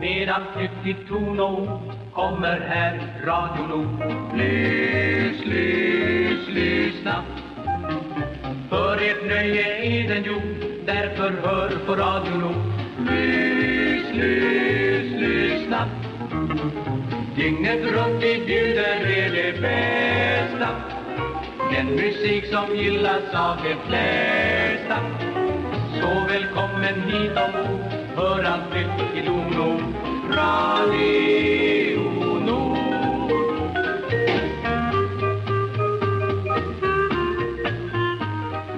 Med Medan i ton och ord kommer här Radio Nord. Lys, lys, lyssna. För ert nöje är den gjord, därför hör på Radio Nord. Lys, lys, lyssna. Dygnet runt vi bjuder er det bästa. Den musik som gillas av de flesta. Så välkommen hit ombord, hör allt nytt i Dono. Radio Nord.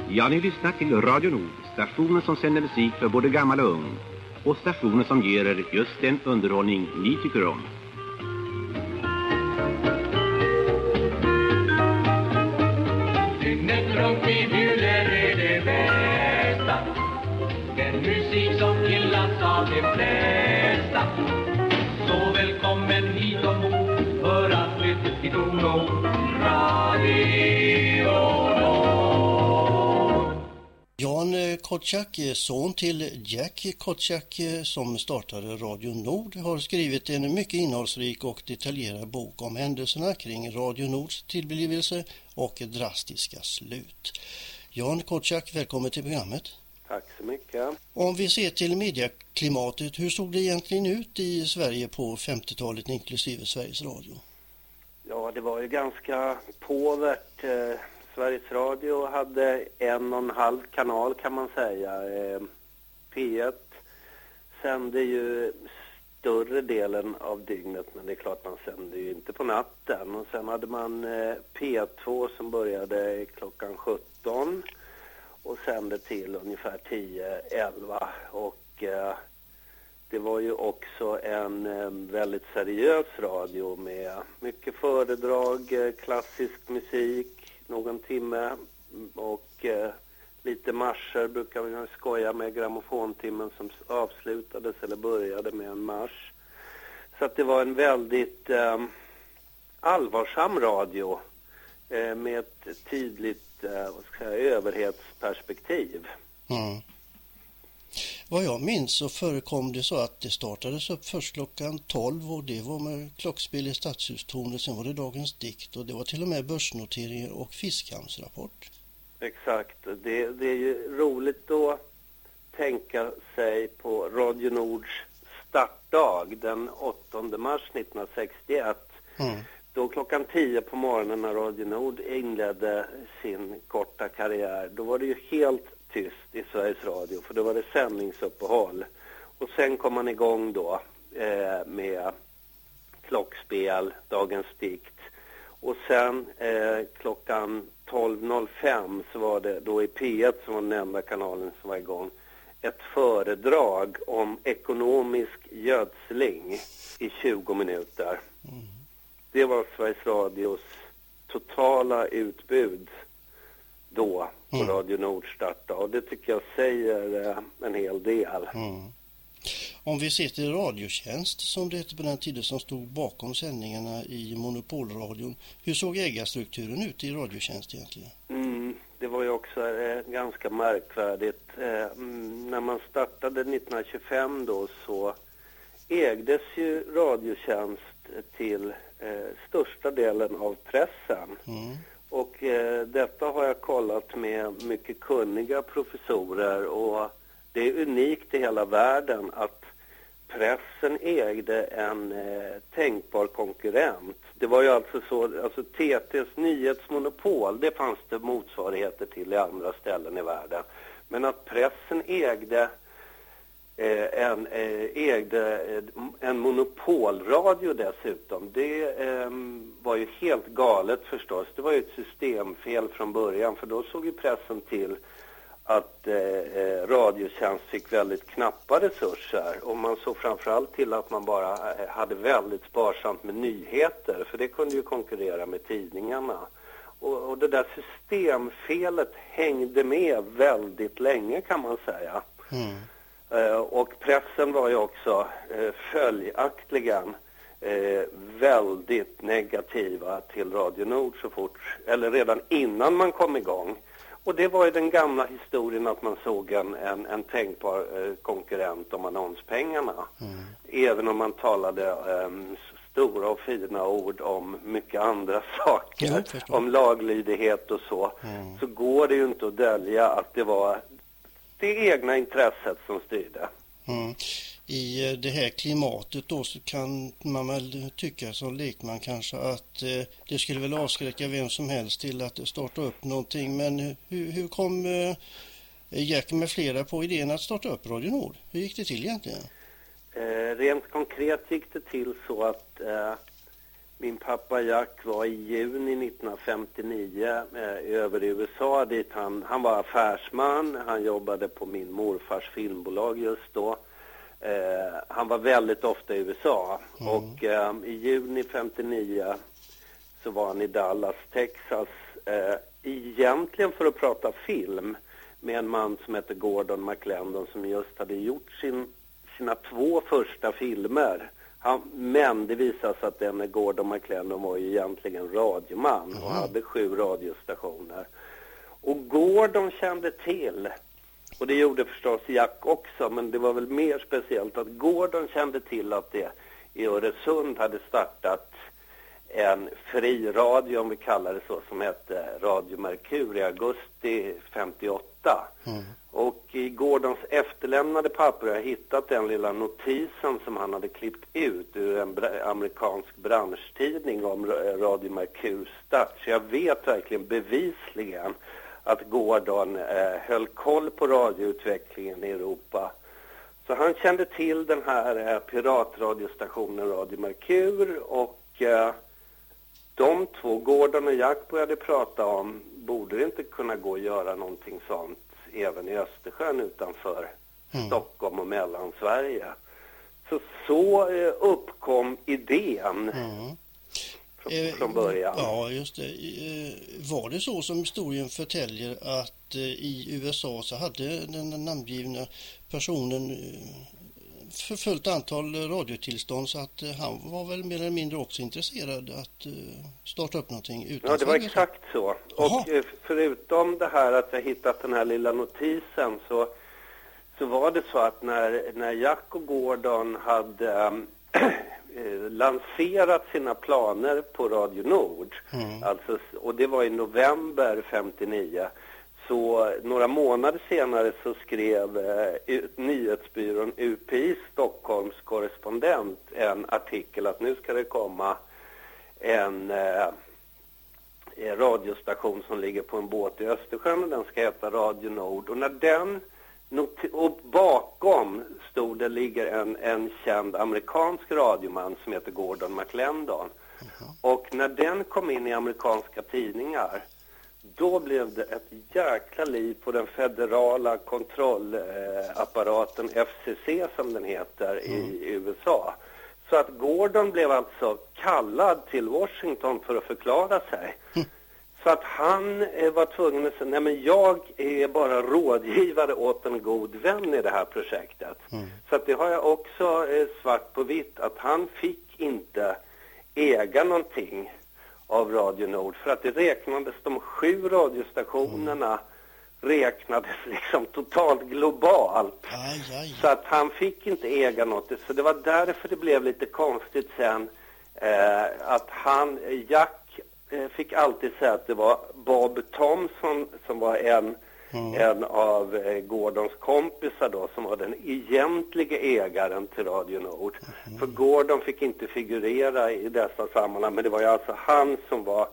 Ja, ni lyssnar till Radio Nord, stationen som sänder musik för både gammal och ung. Och stationen som ger er just den underhållning ni tycker om. Dygnet runt av de flesta Så välkommen hit ombord Hör allt nytt i Dono Radio Jan eh, Kotschack, eh, son till Jack Kotschack eh, som startade Radio Nord, har skrivit en mycket innehållsrik och detaljerad bok om händelserna kring Radio Nords tillblivelse och drastiska slut. Jan Kotschack, välkommen till programmet. Tack så mycket. Om vi ser till medieklimatet, hur såg det egentligen ut i Sverige på 50-talet inklusive Sveriges Radio? Ja, det var ju ganska påvert. Eh, Sveriges Radio hade en och en halv kanal kan man säga. Eh, P1 sände ju större delen av dygnet, men det är klart man sände ju inte på natten. Och sen hade man eh, P2 som började klockan 17 och sände till ungefär 10-11. Och eh, det var ju också en eh, väldigt seriös radio med mycket föredrag, eh, klassisk musik, någon timme och eh, lite marscher brukar vi skoja med, grammofontimmen som avslutades eller började med en marsch. Så att det var en väldigt eh, allvarsam radio eh, med ett tydligt eh, vad ska jag säga, överhetsperspektiv. Mm. Vad jag minns så förekom det så att det startades upp först klockan 12 och det var med klockspel i Stadshustornet, sen var det Dagens dikt och det var till och med börsnoteringar och fiskhamnsrapport. Exakt. Det, det är ju roligt att tänka sig på Radio Nords startdag den 8 mars 1961. Mm. Då klockan 10 på morgonen när Radio Nord inledde sin korta karriär, då var det ju helt tyst i Sveriges Radio för då var det sändningsuppehåll. Och sen kom man igång då eh, med klockspel, Dagens dikt. Och sen eh, klockan 12.05 så var det då i P1 som var den enda kanalen som var igång ett föredrag om ekonomisk gödsling i 20 minuter. Mm. Det var Sveriges Radios totala utbud då på Mm. Radio Nord starta och det tycker jag säger eh, en hel del. Mm. Om vi ser till Radiotjänst som det hette på den tiden som stod bakom sändningarna i monopolradion. Hur såg ägarstrukturen ut i Radiotjänst egentligen? Mm, det var ju också eh, ganska märkvärdigt. Eh, mm, när man startade 1925 då så ägdes ju Radiotjänst till eh, största delen av pressen. Mm. Och eh, detta har jag kollat med mycket kunniga professorer och det är unikt i hela världen att pressen ägde en eh, tänkbar konkurrent. Det var ju alltså så, alltså TTs nyhetsmonopol, det fanns det motsvarigheter till i andra ställen i världen. Men att pressen ägde Eh, en, eh, ägde eh, en monopolradio dessutom. Det eh, var ju helt galet förstås. Det var ju ett systemfel från början för då såg ju pressen till att eh, eh Radiotjänst fick väldigt knappa resurser och man såg framförallt till att man bara hade väldigt sparsamt med nyheter för det kunde ju konkurrera med tidningarna. Och, och det där systemfelet hängde med väldigt länge kan man säga. Mm. Eh, och pressen var ju också eh, följaktligen eh, väldigt negativa till Radio Nord så fort, eller redan innan man kom igång. Och det var ju den gamla historien att man såg en, en, en tänkbar konkurrent om annonspengarna. Mm. Även om man talade eh, stora och fina ord om mycket andra saker, om laglydighet och så, mm. så går det ju inte att dölja att det var det egna intresset som styrde. Mm. I eh, det här klimatet då så kan man väl tycka som lekman kanske att eh, det skulle väl avskräcka vem som helst till att starta upp någonting. Men hur, hur kom eh, Jack med flera på idén att starta upp Radio Nord? Hur gick det till egentligen? Eh, rent konkret gick det till så att eh, min pappa Jack var i juni 1959 eh, över i USA dit han, han var affärsman, han jobbade på min morfars filmbolag just då. Eh, han var väldigt ofta i USA mm. och eh, i juni 59 så var han i Dallas, Texas, eh, egentligen för att prata film med en man som heter Gordon McLendon som just hade gjort sin, sina två första filmer han, men det visade sig att denne Gordon McLennan var ju egentligen radioman och hade sju radiostationer. Och Gordon kände till, och det gjorde förstås Jack också, men det var väl mer speciellt att Gordon kände till att det i Öresund hade startat en fri radio, om vi kallar det så, som hette Radio Merkur i augusti 58. Mm. Och i Gordons efterlämnade papper har jag hittat den lilla notisen som han hade klippt ut ur en amerikansk branschtidning om Radio Mercurs start. Så jag vet verkligen bevisligen att Gordon eh, höll koll på radioutvecklingen i Europa. Så han kände till den här eh, piratradiostationen Radio Mercur och eh, de två, Gordon och Jack, började prata om borde det inte kunna gå att göra någonting sånt även i Östersjön utanför mm. Stockholm och Mellansverige. Så så eh, uppkom idén mm. från, eh, från början. Ja, just det. Eh, var det så som historien förtäljer att i USA så hade den namngivna personen för fullt antal radiotillstånd så att han var väl mer eller mindre också intresserad att starta upp någonting utanför. Ja, det var exakt så. Och förutom det här att jag hittat den här lilla notisen så, så var det så att när, när Jack och Gordon hade äh, lanserat sina planer på Radio Nord, mm. alltså, och det var i november 59, så några månader senare så skrev eh, nyhetsbyrån UPI Stockholms korrespondent en artikel att nu ska det komma en eh, radiostation som ligger på en båt i Östersjön och den ska heta Radio Nord. Och när den och bakom stod det ligger en, en känd amerikansk radioman som heter Gordon McLendon. Uh -huh. Och när den kom in i amerikanska tidningar då blev det ett jäkla liv på den federala kontrollapparaten FCC som den heter mm. i USA. Så att Gordon blev alltså kallad till Washington för att förklara sig. Mm. Så att han eh, var tvungen att säga, nej men jag är bara rådgivare åt en god vän i det här projektet. Mm. Så att det har jag också eh, svart på vitt att han fick inte äga någonting av Radio Nord för att det räknades, de sju radiostationerna räknades liksom totalt globalt. Aj, aj. Så att han fick inte äga något. Så det var därför det blev lite konstigt sen eh, att han, Jack eh, fick alltid säga att det var Bob Thompson som var en Mm. En av eh, Gordons kompisar då som var den egentliga ägaren till Radio Nord. Mm. För Gordon fick inte figurera i dessa sammanhang men det var ju alltså han som var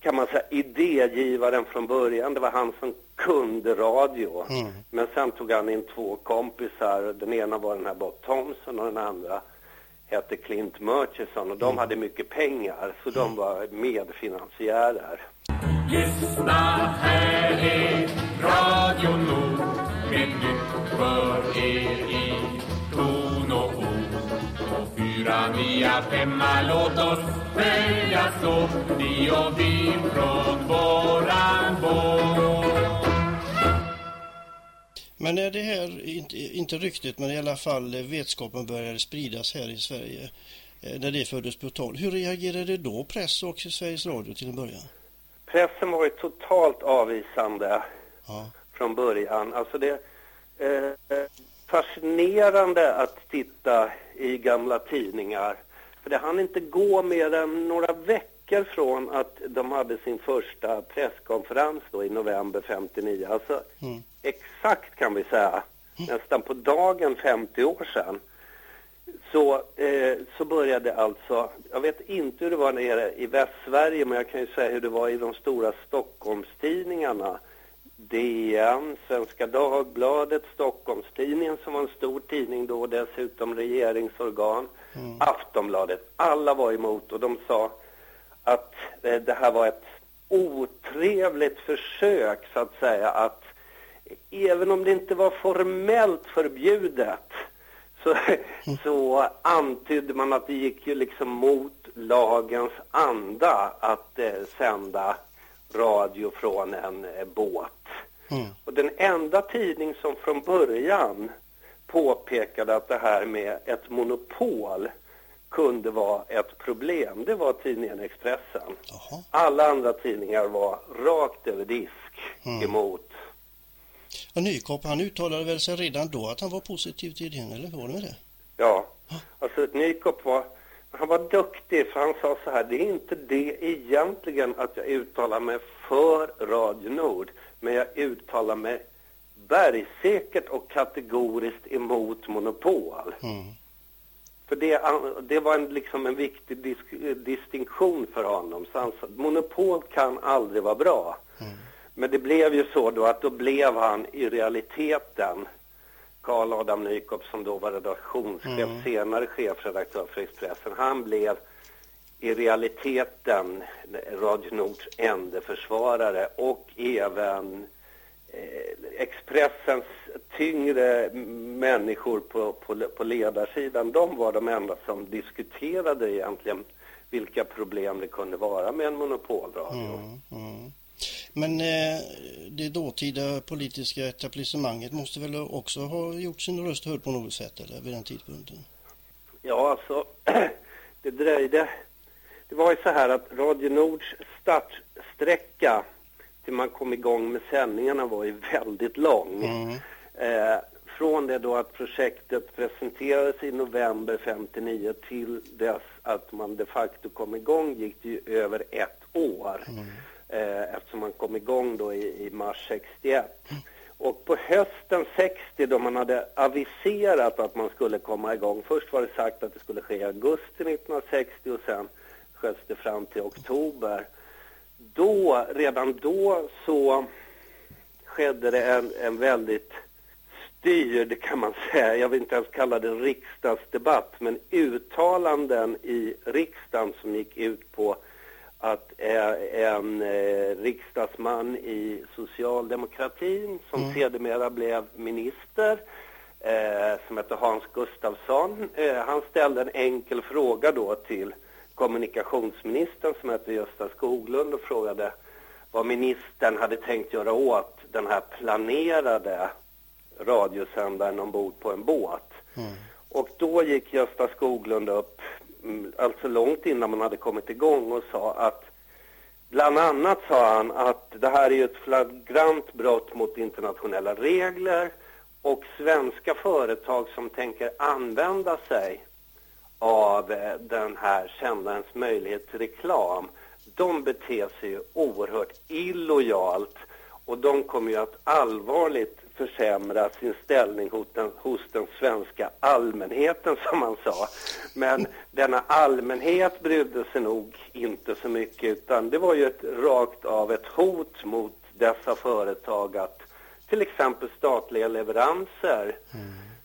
kan man säga idégivaren från början. Det var han som kunde radio. Mm. Men sen tog han in två kompisar. Den ena var den här Bob Thompson och den andra hette Clint Murchison och de mm. hade mycket pengar så de mm. var medfinansiärer. Lyssna, här är Radio Nord med nytt för er i ton och ord. Och fyra, nia, femma, låt oss följas åt, ni och vi från Men när det här, inte, inte ryktet, men i alla fall vetskapen började spridas här i Sverige, eh, när det fördes på tal, hur reagerade då press och Sveriges Radio till en början? pressen var ju totalt avvisande Ja. från början. Alltså det är eh, fascinerande att titta i gamla tidningar. För det hann inte gå mer än några veckor från att de hade sin första presskonferens då i november 59. Alltså Mm. Exakt kan vi säga, nästan på dagen 50 år sedan. Så, eh, så började alltså, jag vet inte hur det var nere i Västsverige, men jag kan ju säga hur det var i de stora Stockholmstidningarna. DN, Svenska Dagbladet, Stockholmstidningen som var en stor tidning då, dessutom regeringsorgan, Aftonbladet. Alla var emot och de sa att eh, det här var ett otrevligt försök så att säga att även om det inte var formellt förbjudet så, så antydde man att det gick ju liksom mot lagens anda att eh, sända radio från en eh, båt. Mm. Och den enda tidning som från början påpekade att det här med ett monopol kunde vara ett problem, det var tidningen Expressen. Jaha. Alla andra tidningar var rakt över disk Mm. emot. Och Nykop, han uttalade väl sig redan då att han var positiv till idén, eller hur var det med det? Ja, alltså Nykop var, han var duktig för han sa så här, det är inte det egentligen att jag uttalar mig för Radio Nord, men jag uttalar mig bergsäkert och kategoriskt emot monopol. Mm. För det, det var en, liksom en viktig disk, distinktion för honom. Så han sa monopol kan aldrig vara bra. Men det blev ju så då att då blev han i realiteten Karl Adam Nykop som då var redaktionschef, senare chefredaktör för Expressen. Han blev i realiteten Radio Nords enda försvarare och även eh, Expressens tyngre människor på, på, på ledarsidan, de var de enda som diskuterade egentligen vilka problem det kunde vara med en monopolradio. Mm. Men eh, det dåtida politiska etablissemanget måste väl också ha gjort sin röst hörd på något sätt eller vid den tidpunkten? Ja, alltså, det dröjde. Det var ju så här att Radio Nords startsträcka till man kom igång med sändningarna var ju väldigt lång. Mm. Eh, från det då att projektet presenterades i november 59 till dess att man de facto kom igång gick det ju över ett år. Eh, eftersom man kom igång då i, i mars 61. Och på hösten 60 då man hade aviserat att man skulle komma igång. Först var det sagt att det skulle ske i augusti 1960 och sen sköts det fram till oktober. Då, redan då så skedde det en, en väldigt styrd kan man säga, jag vill inte ens kalla det riksdagsdebatt, men uttalanden i riksdagen som gick ut på att en riksdagsman i socialdemokratin som sedermera blev minister som hette Hans Gustafsson. Han ställde en enkel fråga då till kommunikationsministern som hette Gösta Skoglund och frågade vad ministern hade tänkt göra åt den här planerade radiosändaren ombord på en båt. Och då gick Gösta Skoglund upp, mm, alltså långt innan man hade kommit igång och sa att Bland annat sa han att det här är ett flagrant brott mot internationella regler och svenska företag som tänker använda sig av eh, den här sändarens möjlighet till reklam, de beter sig ju oerhört illojalt och de kommer ju att allvarligt försämra sin ställning hos den, hos den svenska allmänheten som man sa. Men denna allmänhet brydde sig nog inte så mycket utan det var ju ett rakt av ett hot mot dessa företag att till exempel statliga leveranser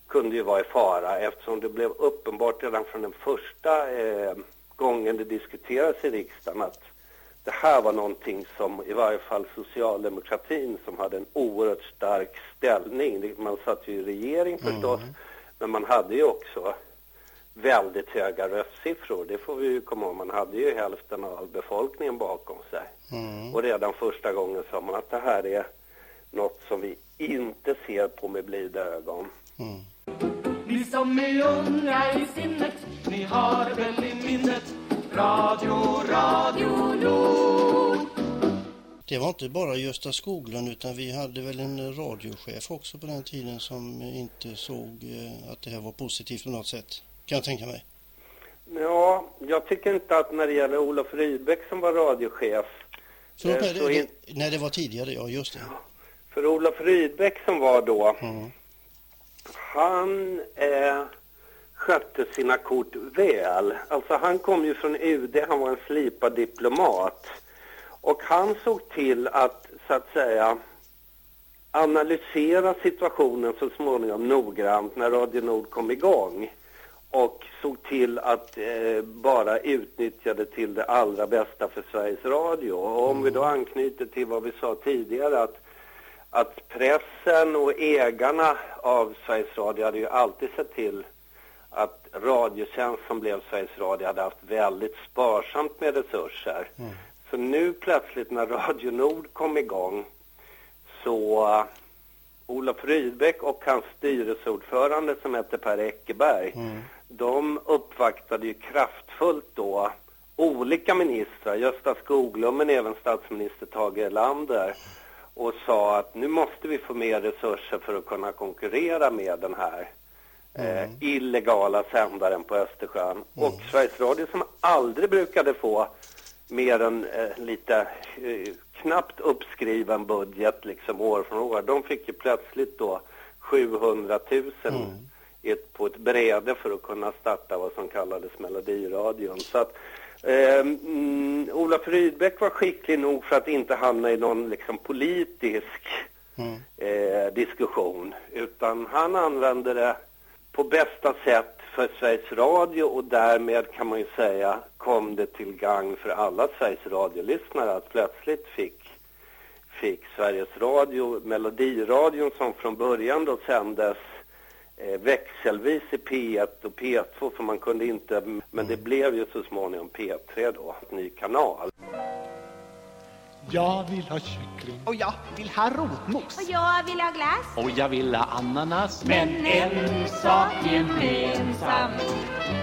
kunde ju vara i fara eftersom det blev uppenbart redan från den första eh, gången det diskuterades i riksdagen att det här var någonting som i varje fall socialdemokratin som hade en oerhört stark ställning. Man satt ju i regering förstås, men man hade ju också väldigt höga röstsiffror. Det får vi ju komma ihåg. Man hade ju hälften av befolkningen bakom sig. Och redan första gången sa man att det här är något som vi inte ser på med blida ögon. Ni som är unga i sinnet, ni har väl i minnet Radio, Radio Nord Det var inte bara Gösta Skoglund utan vi hade väl en radiochef också på den tiden som inte såg eh, att det här var positivt på något sätt. Kan jag tänka mig. Ja, jag tycker inte att när det gäller Olof Rydbeck som var radiochef. Förlåt, eh, nej, så det, in- nej, det var tidigare, ja just det. För Olof Rydbeck som var då, Mm. han eh, skötte sina kort väl. Alltså han kom ju från UD, han var en slipad diplomat. Och han såg till att, så att säga, analysera situationen så småningom noggrant när Radio Nord kom igång. Och såg till att eh, bara utnyttja det till det allra bästa för Sveriges Radio. Och om vi då anknyter till vad vi sa tidigare att att pressen och ägarna av Sveriges Radio hade ju alltid sett till Radiotjänst som blev Sveriges Radio hade haft väldigt sparsamt med resurser. Så nu plötsligt när Radio Nord kom igång så uh, Olof Rydbeck och hans styrelseordförande som hette Per Eckerberg, de uppvaktade ju kraftfullt då olika ministrar, Gösta Skoglund men även statsminister Tage Erlander och sa att nu måste vi få mer resurser för att kunna konkurrera med den här eh, illegala sändaren på Östersjön. Och Sveriges Radio som aldrig brukade få mer än eh, lite eh, knappt uppskriven budget liksom år från år. De fick ju plötsligt då 700 000 i ett, på ett bräde för att kunna starta vad som kallades Melodiradion. Så att eh, mm, Rydbeck var skicklig nog för att inte hamna i någon liksom politisk Mm. eh, diskussion utan han använde det på bästa sätt för Sveriges Radio och därmed kan man ju säga kom det till gang för alla Sveriges radiolyssnare att plötsligt fick, fick Sveriges Radio, Melodiradion som från början då sändes eh, växelvis i P1 och P2 för man kunde inte, men det blev ju så småningom P3 då, ny kanal. Jag vill ha kyckling Och jag vill ha rotmos. Och jag vill ha glass. och jag vill ha ananas Men en sak gemensam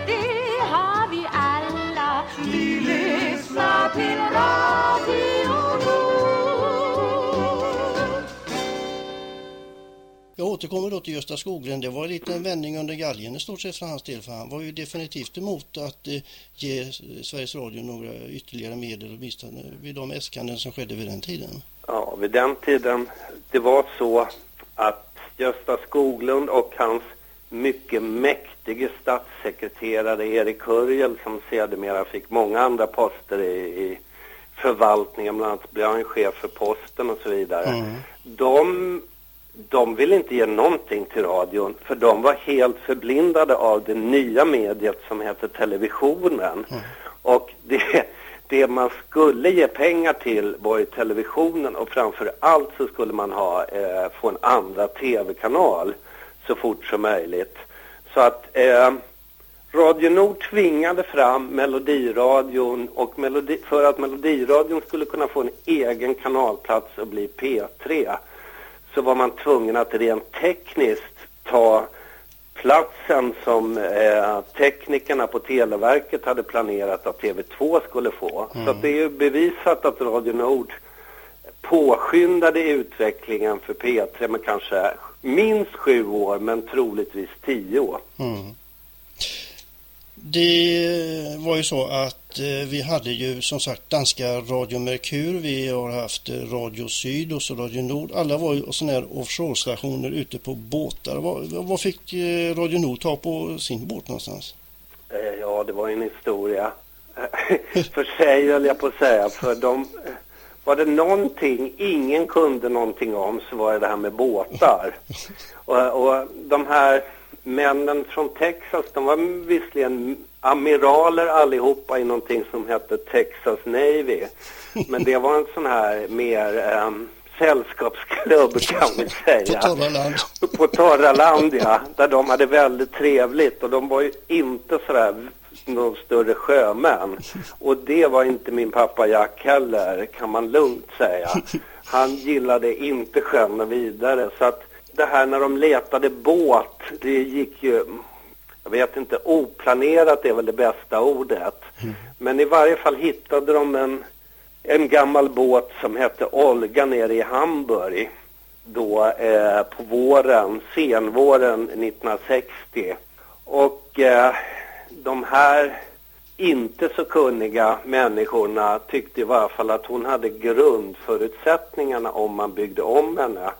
Det har vi alla. Vi lyssnar till Radio Jag återkommer då till Gösta Skoglund. Det var en liten vändning under galgen i stort sett för hans del. För han var ju definitivt emot att eh, ge Sveriges Radio några ytterligare medel, åtminstone vid de äskanden som skedde vid den tiden. Ja, vid den tiden, det var så att Gösta Skoglund och hans mycket mäktige statssekreterare Erik Hörjel som sedermera fick många andra poster i, i förvaltningen, bland annat blev han chef för posten och så vidare. De, de ville inte ge någonting till radion för de var helt förblindade av det nya mediet som heter televisionen. Och det, det man skulle ge pengar till var ju televisionen och framför allt så skulle man ha, eh, få en andra tv-kanal så fort som möjligt. Så att eh, Radio Nord tvingade fram Melodiradion och melodi, för att Melodiradion skulle kunna få en egen kanalplats och bli P3 så var man tvungen att rent tekniskt ta platsen som eh, teknikerna på Televerket hade planerat att TV2 skulle få. Så att det är ju bevisat att Radio Nord påskyndade utvecklingen för P3 med kanske minst sju år men troligtvis tio år. Mm. Det var ju så att eh, vi hade ju som sagt danska Radio Merkur, vi har haft eh, Radio Syd och så Radio Nord. Alla var ju sådana här offshore-stationer ute på båtar. Vad, fick eh, Radio Nord ta på sin båt någonstans? Ja, det var en historia. för sig höll jag på att säga. För de, var det någonting ingen kunde någonting om så var det det här med båtar. Och, och de här männen från Texas, de var visserligen amiraler allihopa i någonting som hette Texas Navy. Men det var en sån här mer um, sällskapsklubb kan vi På säga torra land. på torra land, ja, där de hade väldigt trevligt och de var ju inte sådär någon större sjömän. Och det var inte min pappa Jack heller, kan man lugnt säga. Han gillade inte sjön vidare. Så att det här när de letade båt, det gick ju, jag vet inte, oplanerat är väl det bästa ordet. Men i varje fall hittade de en en gammal båt som hette Olga nere i Hamburg då eh, på våren, senvåren 1960. Och eh, de här inte så kunniga människorna tyckte i varje fall att hon hade grundförutsättningarna om man byggde om henne.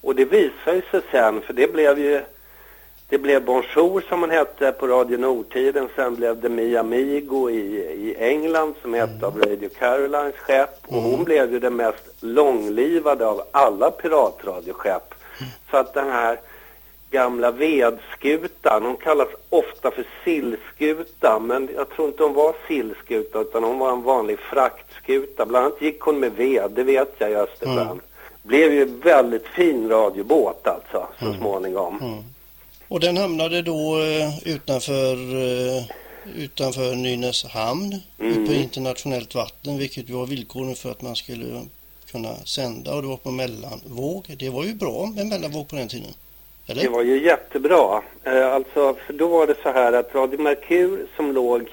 Och det visade sig sen, för det blev ju det blev Bonjour som hon hette på Radio Nordtiden. Sen blev det Mia Amigo i, i England som hette av Radio Carolines skepp. Och hon blev ju den mest långlivade av alla piratradioskepp. Så att den här gamla vedskutan, hon kallas ofta för sillskuta. Men jag tror inte hon var sillskuta utan hon var en vanlig fraktskuta. Bland annat gick hon med ved, det vet jag i Östersjön. Mm. Blev ju väldigt fin radiobåt alltså, så småningom. Mm. Och den hamnade då eh, utanför, eh, utanför Nynäshamn Mm. på internationellt vatten vilket var villkoren för att man skulle kunna sända och det var på mellanvåg. Det var ju bra med mellanvåg på den tiden. Eller? Det var ju jättebra. Eh, alltså, för då var det så här att Radio Merkur som låg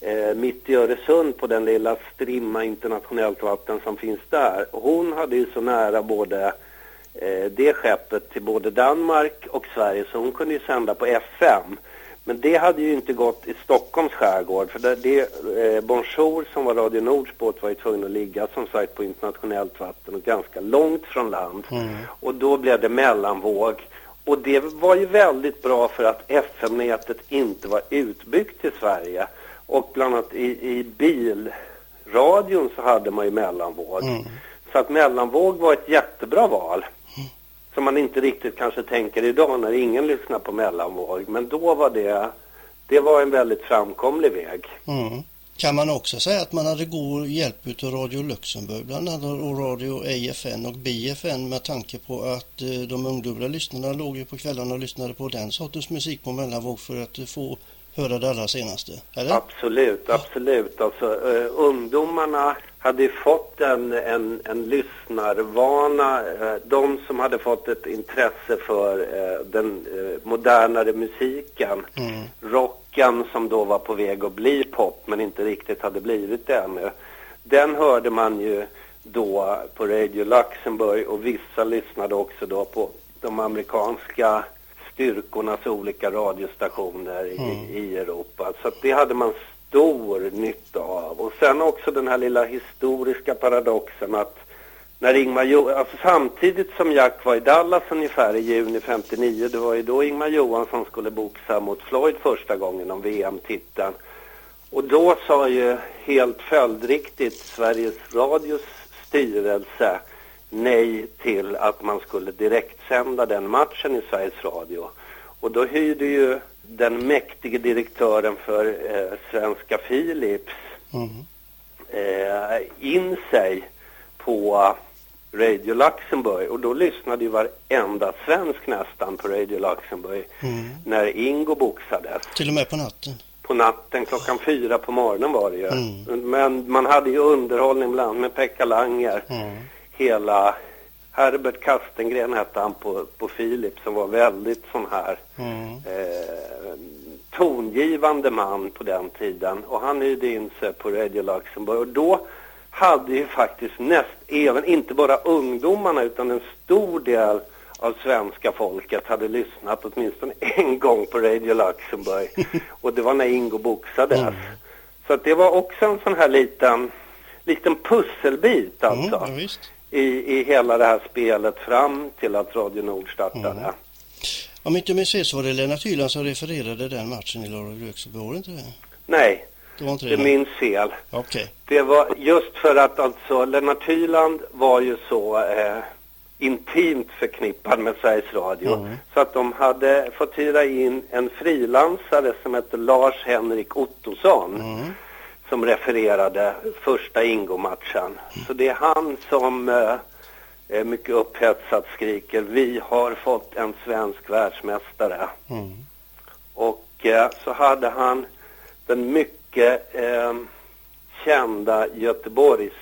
eh, mitt i Öresund på den lilla strimma internationellt vatten som finns där. Hon hade ju så nära både eh, det skeppet till både Danmark och Sverige så hon kunde ju sända på FM. Men det hade ju inte gått i Stockholms skärgård för det, det eh, Bonjour som var Radio Nords båt var ju tvungen att ligga som sagt på internationellt vatten och ganska långt från land. Och då blev det mellanvåg. Och det var ju väldigt bra för att FM-nätet inte var utbyggt i Sverige. Och bland annat i, i bilradion så hade man ju mellanvåg. Så att mellanvåg var ett jättebra val. Som man inte riktigt kanske tänker idag när ingen lyssnar på mellanvåg. Men då var det, det var en väldigt framkomlig väg. Mm. Kan man också säga att man hade god hjälp av Radio Luxemburg bland annat och Radio AFN och BFN med tanke på att eh, de ungdomliga lyssnarna låg ju på kvällarna och lyssnade på den sortens musik på mellanvåg för att eh, få höra det allra senaste. Eller? Absolut, absolut. Alltså, eh, ungdomarna hade ju fått en, en, en lyssnarvana. Eh, de som hade fått ett intresse för eh, den eh, modernare musiken. Mm. Rocken som då var på väg att bli pop men inte riktigt hade blivit det ännu. Den hörde man ju då på Radio Luxemburg och vissa lyssnade också då på de amerikanska styrkornas olika radiostationer i, i Europa. Så det hade man stor nytta av. Och sen också den här lilla historiska paradoxen att när Ingmar jo alltså samtidigt som Jack var i Dallas ungefär i juni 59, det var ju då Ingmar Johansson skulle boxa mot Floyd första gången om VM-titeln. Och då sa ju helt följdriktigt Sveriges Radios styrelse nej till att man skulle direktsända den matchen i Sveriges Radio. Och då hyrde ju den mäktige direktören för eh, Svenska Philips Mm. eh, in sig på Radio Luxemburg och då lyssnade ju varenda svensk nästan på Radio Luxemburg Mm. när Ingo boxades. Till och med på natten. På natten klockan fyra på morgonen var det ju. Mm. Men man hade ju underhållning bland med Pekka Langer. Mm. Hela Herbert Kastengren hette han på, på Philips som var väldigt sån här Mm. eh, tongivande man på den tiden och han hyrde in sig på Radio Luxemburg och då hade ju faktiskt näst, även inte bara ungdomarna utan en stor del av svenska folket hade lyssnat åtminstone en gång på Radio Luxemburg och det var när Ingo boxades. Mm. Så det var också en sån här liten, liten pusselbit Mm, alltså ja, visst. I, i hela det här spelet fram till att Radio Nord startade. Mm. Om inte minns fel så var det Lennart Hyland som refererade den matchen i Radio Luxemburg, var det inte det? Nej, Det var inte det är det? minns fel. Okej. Det var just för att alltså Lennart Hyland var ju så eh, intimt förknippad med Sveriges Radio Mm. så att de hade fått hyra in en frilansare som hette Lars Henrik Ottosson Mm. Som refererade första Ingo-matchen. Så det är han som eh, mycket upphetsat skriker vi har fått en svensk världsmästare. Mm. Och eh, så hade han den mycket eh, kända Göteborgs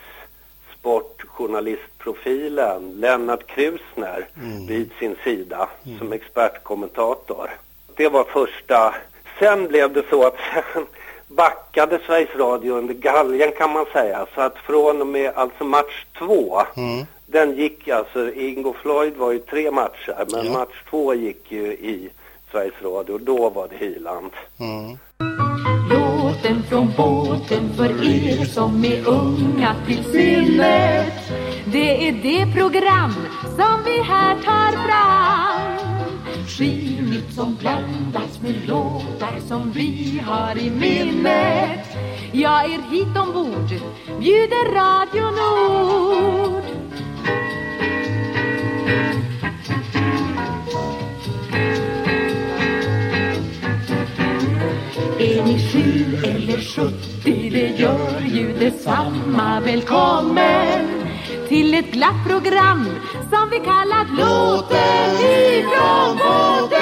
sportjournalistprofilen Lennart Krusner Mm. vid sin sida som expertkommentator. Det var första. Sen blev det så att sen backade Sveriges Radio under galgen kan man säga. Så att från och med alltså match två, Mm. den gick alltså, Ingo Floyd var ju tre matcher, men Ja. match två gick ju i Sveriges Radio och då var det Hyland. Mm. Låten från båten för er som är unga till sinnet Det är det program som vi här tar fram Skivnytt som blandas med låtar som vi har i minnet. Ja, er hit ombord bjuder Radio Nord. Är ni sju eller sjuttio, det gör ju detsamma. Välkommen! Till ett glatt program som vi kallat Låten ifrån båten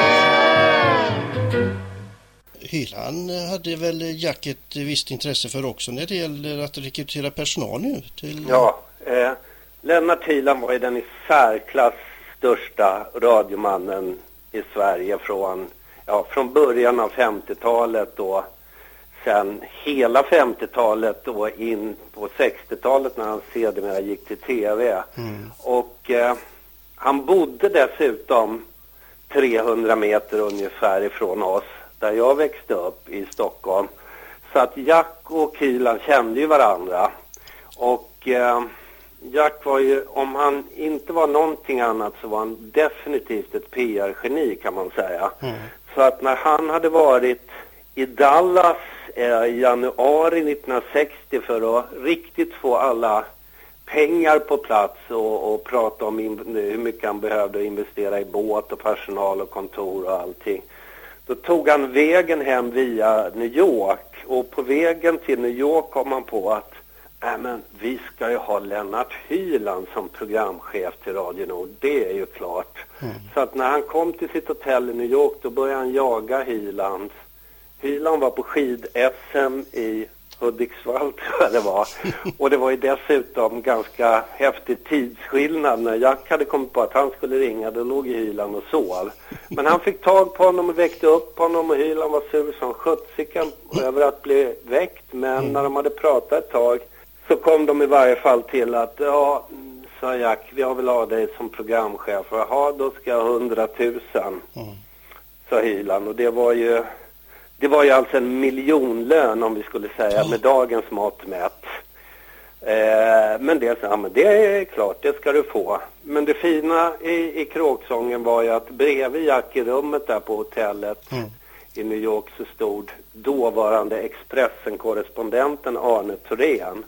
Hyland hade väl Jack ett visst intresse för också när det gäller att rekrytera personal nu till... Ja, eh, Lennart Hyland var ju den i särklass största radiomannen i Sverige från, ja, från början av 50-talet då sen hela 50-talet då in på 60-talet när han sedermera gick till TV. Och eh, han bodde dessutom 300 meter ungefär ifrån oss där jag växte upp i Stockholm. Så att Jack och Kylan kände ju varandra. Och eh, Jack var ju, om han inte var någonting annat så var han definitivt ett PR-geni kan man säga. Så att när han hade varit i Dallas eh, januari 1960 för att riktigt få alla pengar på plats och, och prata om in, hur mycket han behövde investera i båt och personal och kontor och allting. Då tog han vägen hem via New York och på vägen till New York kom han på att Nej men vi ska ju ha Lennart Hyland som programchef till Radio Nord, det är ju klart. Så att när han kom till sitt hotell i New York då började han jaga Hyland. Hyland var på skid-SM i Hudiksvall tror jag det var. Och det var ju dessutom ganska häftig tidsskillnad. När Jack hade kommit på att han skulle ringa, då låg Hyland och sov. Men han fick tag på honom och väckte upp honom och Hyland var sur som sjuttsiken över att bli väckt. Men när de hade pratat ett tag så kom de i varje fall till att, ja, sa Jack, vi har väl ha dig som programchef. Jaha, då ska jag ha hundratusen, sa Hyland. Och det var ju det var ju alltså en miljonlön om vi skulle säga med dagens mått mätt. Eh, men det, ja, men det är klart, det ska du få. Men det fina i, i kråksången var ju att bredvid Jack i rummet där på hotellet i New York så stod dåvarande Expressen-korrespondenten Arne Thorén.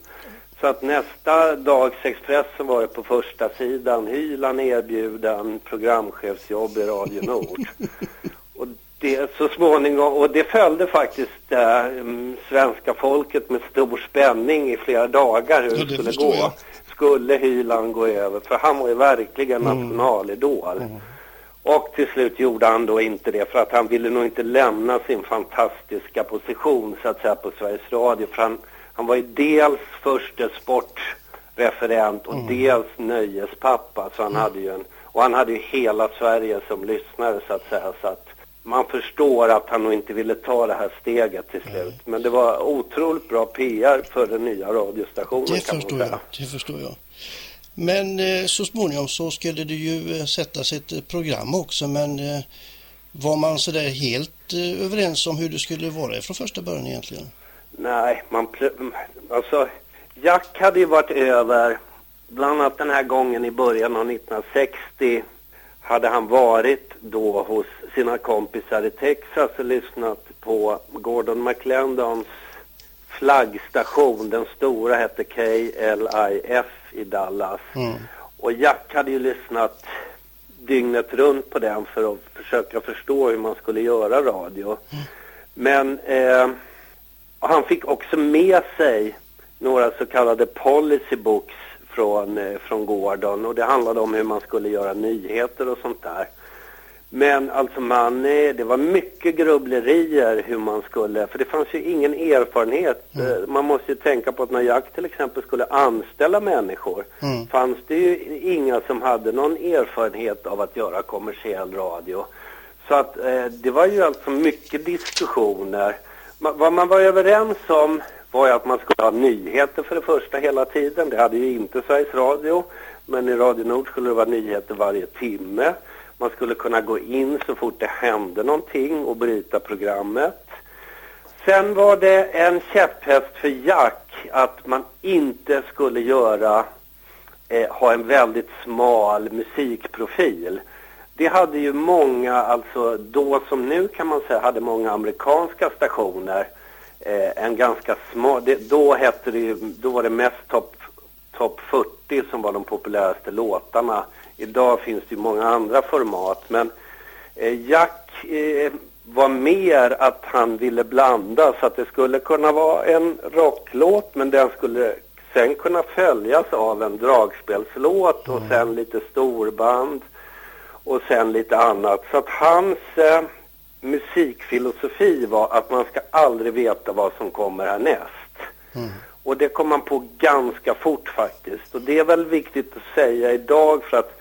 Så att nästa dags Expressen var det på första sidan, Hyland erbjuden programchefsjobb i Radio Nord. det så småningom, och det följde faktiskt äh, mm, svenska folket med stor spänning i flera dagar hur Ja, det skulle gå. jag. Skulle Hyland gå över, för han var ju verkligen nationalidol. Och till slut gjorde han då inte det för att han ville nog inte lämna sin fantastiska position så att säga på Sveriges Radio. För han, han var ju dels förste sportreferent och dels nöjespappa. Så han hade ju en, och han hade ju hela Sverige som lyssnare så att säga. Så att man förstår att han nog inte ville ta det här steget till slut. Men det var otroligt bra PR för den nya radiostationen Det kan man förstår säga. jag. Det förstår jag. Men eh, så småningom så skulle det ju eh, sättas ett eh, program också men eh, var man sådär helt eh, överens om hur det skulle vara från första början egentligen? Nej, man... pl- Alltså, Jack hade ju varit över, bland annat den här gången i början av 1960 hade han varit då hos sina kompisar i Texas och lyssnat på Gordon McLendons flaggstation. Den stora hette KLIF i Dallas. Och Jack hade ju lyssnat dygnet runt på den för att försöka förstå hur man skulle göra radio. Men eh, han fick också med sig några så kallade policy books från, eh, från Gordon och det handlade om hur man skulle göra nyheter och sånt där. Men alltså man, det var mycket grubblerier hur man skulle, för det fanns ju ingen erfarenhet. Eh, Man måste ju tänka på att när Jack till exempel skulle anställa människor fanns det ju inga som hade någon erfarenhet av att göra kommersiell radio. Så att eh, det var ju alltså mycket diskussioner Ma- Vad man var överens om var ju att man skulle ha nyheter för det första hela tiden. Det hade ju inte Sveriges Radio. Men i Radio Nord skulle det vara nyheter varje timme. Man skulle kunna gå in så fort det hände någonting och bryta programmet. Sen var det en käpphäst för Jack att man inte skulle göra eh, ha en väldigt smal musikprofil. Det hade ju många, alltså då som nu kan man säga, hade många amerikanska stationer eh, en ganska smal, då hette det då var det mest topp top 40 som var de populäraste låtarna. Idag finns det ju många andra format men eh, Jack eh, var mer att han ville blanda så att det skulle kunna vara en rocklåt men den skulle sen kunna följas av en dragspelslåt och sen lite storband och sen lite annat. Så att hans eh, musikfilosofi var att man ska aldrig veta vad som kommer härnäst. Och det kom man på ganska fort faktiskt. Och det är väl viktigt att säga idag för att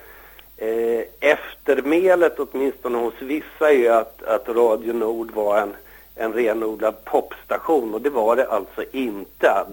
eh, eftermälet åtminstone hos vissa är att, att Radio Nord var en, en renodlad popstation och det var det alltså inte.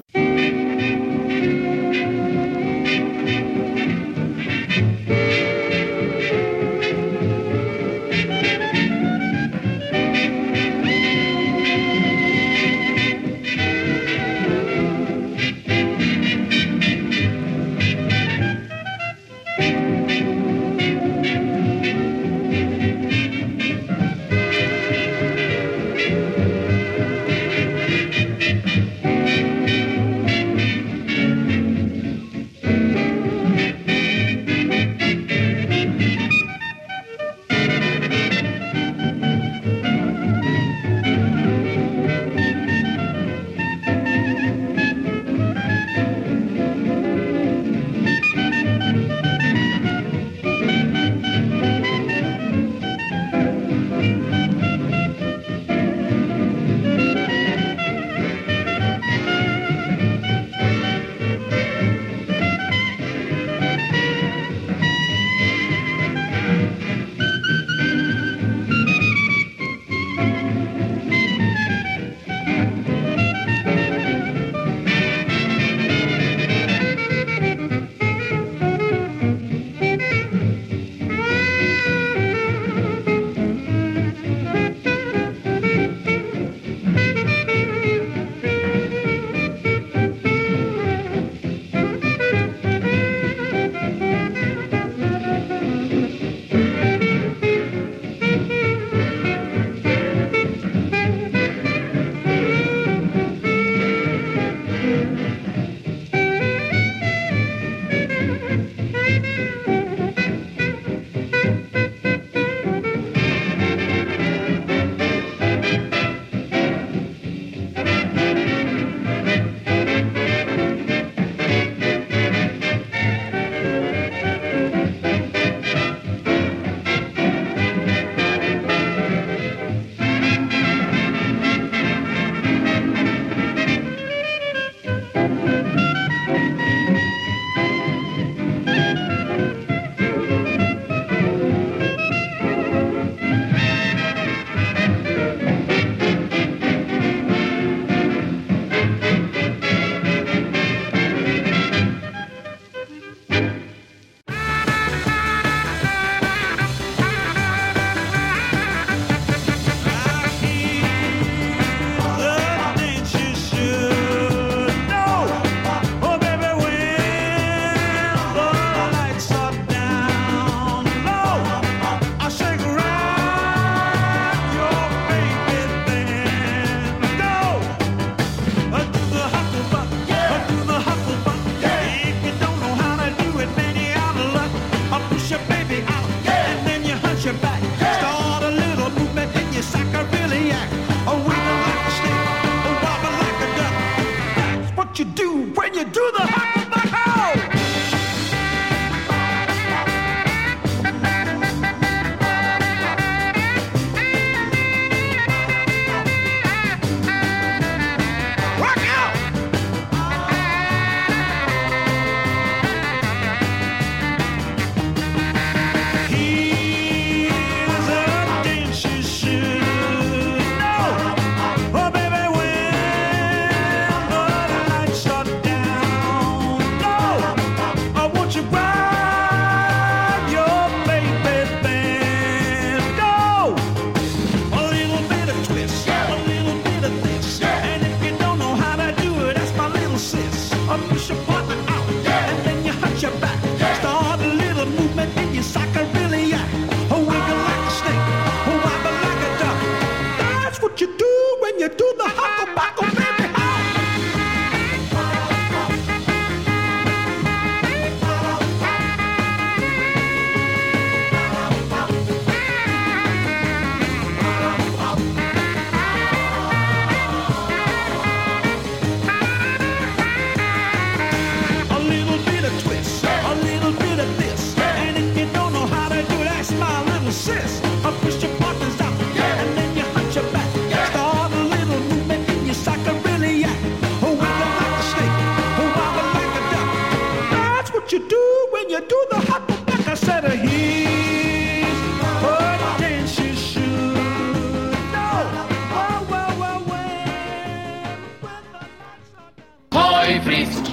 Toy frisk,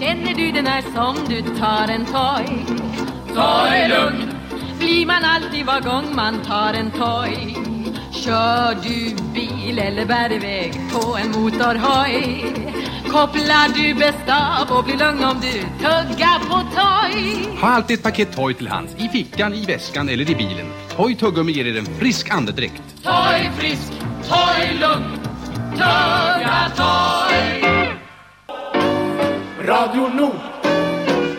Känner du det när som du tar en toy? ta det lugnt. Blir man alltid var gång man tar en toy? Kör du bil eller bär iväg på en motorhoj? Kopplar du bäst av och blir lugn om du tuggar på toy? Ha alltid ett paket Toy till hands, i fickan, i väskan eller i bilen. Toy tuggummi ger er en frisk andedräkt. Toy frisk, toy lugnt. Tugga toy. Radio Nord.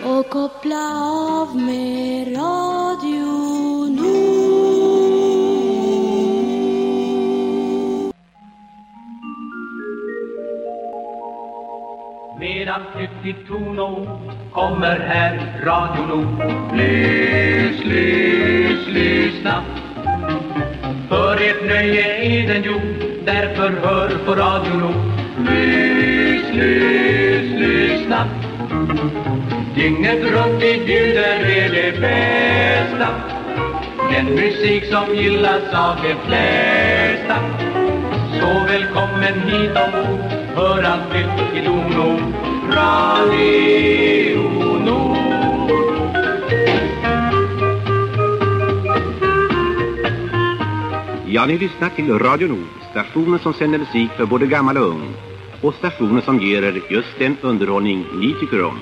Och koppla av med Radio Nord. Medan flyttigt tono kommer här Radio Nord. Lys, lys, lyssna. För ert nöje är den gjord, därför hör på Radio Nord. Lys, lys. Dygnet runt vi bjuder er det bästa. Den musik som gillas av de flesta. Så välkommen hit ombord, hör allt nytt i Dono. Radio Nord. Ja, ni lyssnar till Radio Nord, stationen som sänder musik för både gammal och ung. Och stationen som ger er just den underhållning ni tycker om.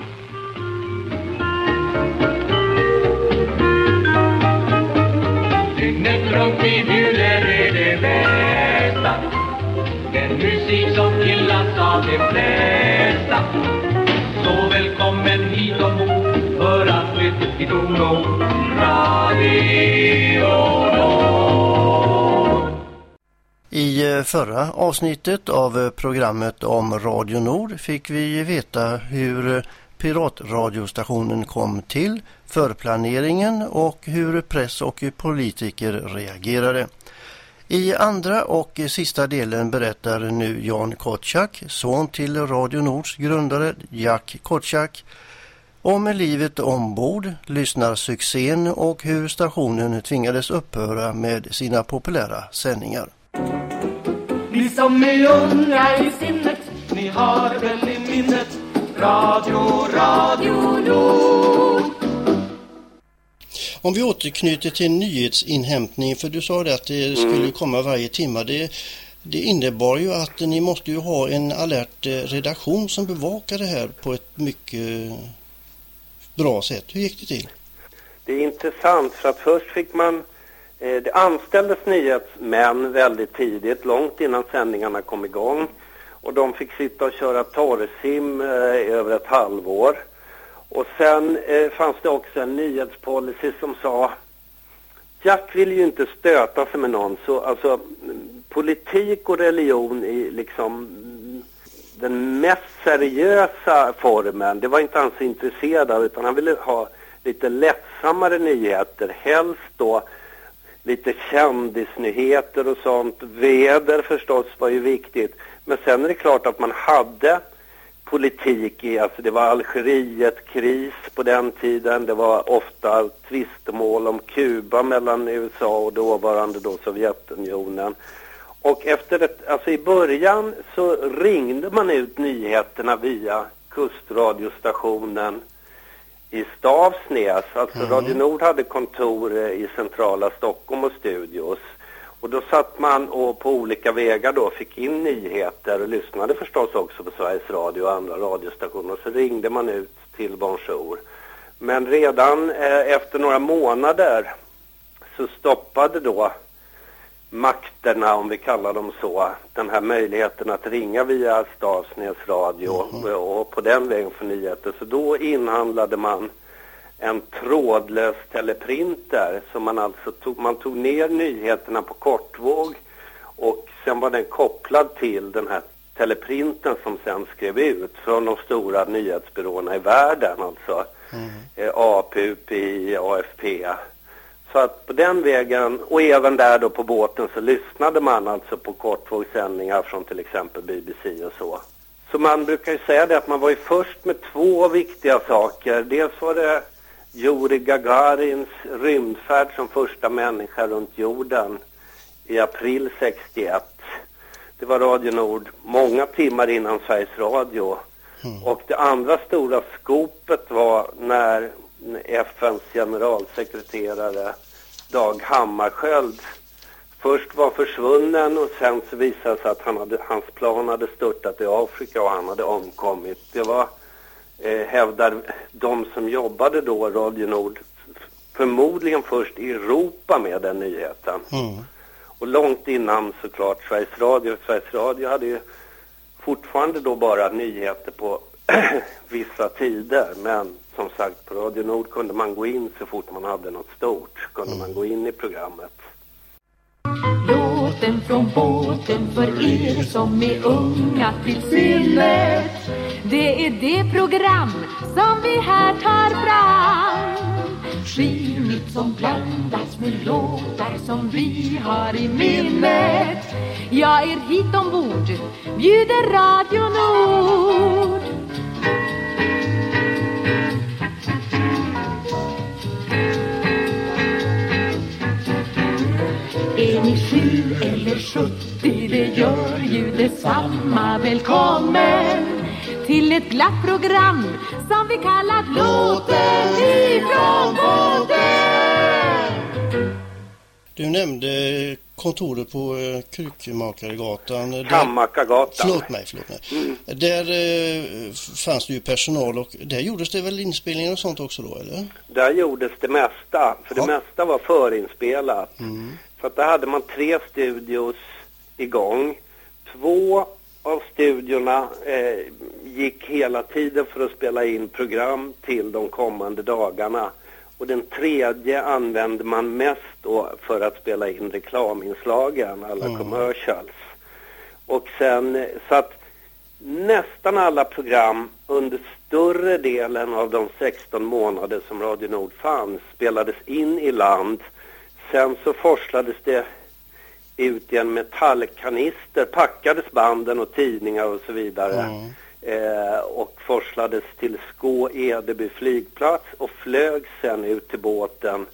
Dygnet runt vi bjuder är det bästa. Den musik som gillas av de flesta. Så välkommen hit ombord för att lyssna till Dono Radio. Nord i eh, förra avsnittet av eh, programmet om Radio Nord fick vi veta hur eh, piratradiostationen kom till, förplaneringen och hur press och politiker reagerade. I andra och sista delen berättar nu Jan Kotschack, son till Radio Nords grundare Jack Kotschack, om livet ombord, lyssnarsuccén och hur stationen tvingades upphöra med sina populära sändningar. Ni som är unga i sinnet, ni har väl i minnet Radio, Radio Nord. Om vi återknyter till nyhetsinhämtning, för du sa det att det skulle komma varje timme. Det, det innebar ju att ni måste ju ha en alert eh, redaktion som bevakar det här på ett mycket bra sätt. Hur gick det till? Det är intressant för att först fick man, Eh, det anställdes nyhetsmän väldigt tidigt, långt innan sändningarna kom igång. Och de fick sitta och köra torrsim eh, över ett halvår. Och sen eh, fanns det också en nyhetspolicy som sa Jack vill ju inte stöta sig med någon så alltså politik och religion i liksom den mest seriösa formen, det var inte han så intresserad av utan han ville ha lite lättsammare nyheter, helst då lite kändisnyheter och sånt. Väder förstås var ju viktigt. Men sen är det klart att man hade politik i, alltså det var Algerietkris på den tiden, det var ofta tvistemål om Kuba mellan USA och dåvarande då Sovjetunionen. Och efter ett, alltså i början så ringde man ut nyheterna via kustradiostationen i Stavsnäs. Alltså Radio Nord hade kontor eh, i centrala Stockholm och studios. Och då satt man och på olika vägar då fick in nyheter och lyssnade förstås också på Sveriges Radio och andra radiostationer. Och så ringde man ut till Bonjour. Men redan eh, efter några månader så stoppade då makterna, om vi kallar dem så, den här möjligheten att ringa via Stavsnäs radio och, och på den vägen få nyheter. Så då inhandlade man en trådlös teleprinter som man alltså tog, man tog ner nyheterna på kortvåg och sen var den kopplad till den här teleprinten som sen skrev ut från de stora nyhetsbyråerna i världen, alltså eh, AP, UPI, AFP. Så att på den vägen, och även där då på båten så lyssnade man alltså på kortvågssändningar från till exempel BBC och så. Så man brukar ju säga det att man var ju först med två viktiga saker. Dels var det Juri Gagarins rymdfärd som första människa runt jorden i april 61. Det var Radio Nord många timmar innan Sveriges Radio. Och det andra stora skopet var när FNs generalsekreterare Dag Hammarskjöld först var försvunnen och sen så visade det sig att han hade, hans plan hade störtat i Afrika och han hade omkommit. Det var, eh, hävdar de som jobbade då, Radio Nord, förmodligen först i Europa med den nyheten. Och långt innan såklart Sveriges Radio. Sveriges Radio hade ju fortfarande då bara nyheter på vissa tider. Men som sagt, på Radio Nord kunde man gå in så fort man hade något stort. Kunde man gå in i programmet. Låten från båten för er som är unga till sinnet Det är det program som vi här tar fram Skivnytt som blandas med låtar som vi har i minnet Ja, er hit ombord bjuder Radio Nord Är ni sju eller sjuttio, det gör ju detsamma Välkommen till ett glatt program som vi kallat Låten ifrån båten Du nämnde kontoret på eh, Krukmakaregatan. Där- Kammarkagatan. Förlåt mig, förlåt mig. Där eh, fanns det ju personal och där gjordes det väl inspelningar och sånt också då, eller? Där gjordes det mesta, för det mesta var förinspelat. Så att där hade man tre studios igång. Två av studiorna eh, gick hela tiden för att spela in program till de kommande dagarna. Och den tredje använde man mest då för att spela in reklaminslagen, alla commercials. Och sen, eh, så att nästan alla program under större delen av de 16 månader som Radio Nord fanns spelades in i land. Sen så forslades det ut i en metallkanister, packades banden och tidningar och så vidare. Eh, och forslades till Skå Edeby flygplats och flög sen ut till båten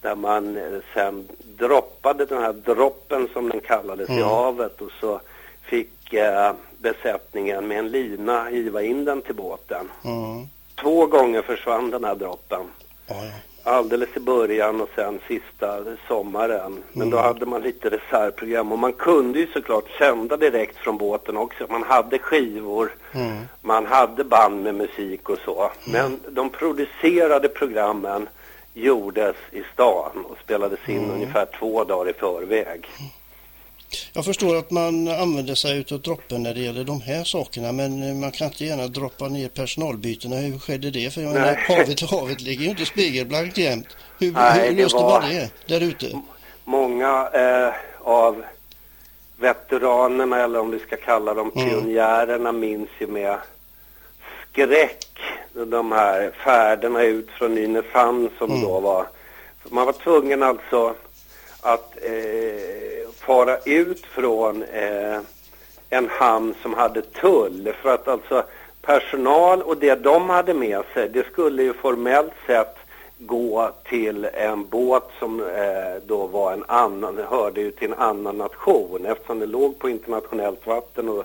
där man eh, sen droppade den här droppen som den kallades i Mm. havet och så fick eh, besättningen med en lina hiva in den till båten. Ja. Två gånger försvann den här droppen. Ja, ja. Alldeles i början och sen sista sommaren. Men då hade man lite reservprogram och man kunde ju såklart sända direkt från båten också. Man hade skivor, Mm. man hade band med musik och så. Men de producerade programmen gjordes i stan och spelades in ungefär två dagar i förväg. Jag förstår att man använder sig utav droppen när det gäller de här sakerna men eh, man kan inte gärna droppa ner personalbytena. Hur skedde det? För jag menar, havet, havet ligger ju inte spegelblankt jämt. Hur, Nej, hur löste var- man det där ute? Många eh, av veteranerna, eller om vi ska kalla dem Mm. pionjärerna, minns ju med skräck de här färderna ut från Nynäshamn som Mm. då var. Man var tvungen alltså att eh, fara ut från eh, en hamn som hade tull. För att alltså personal och det de hade med sig, det skulle ju formellt sett gå till en båt som eh, då var en annan, hörde ju till en annan nation eftersom det låg på internationellt vatten och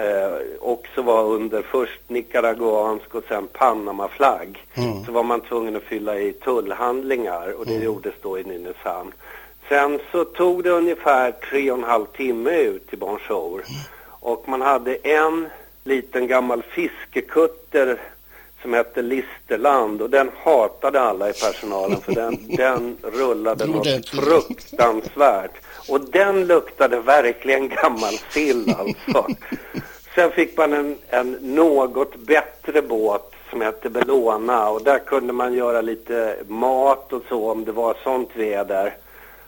eh, också var under först nicaraguansk och sen Panama-flagg. Mm. Så var man tvungen att fylla i tullhandlingar och det gjordes då i Nynäshamn. Sen så tog det ungefär tre och en halv timme ut till Bonjour. Och man hade en liten gammal fiskekutter som hette Listerland och den hatade alla i personalen för den, den rullade något fruktansvärt. Och den luktade verkligen gammal sill alltså. Sen fick man en, en något bättre båt som hette Bellona och där kunde man göra lite mat och så om det var sånt väder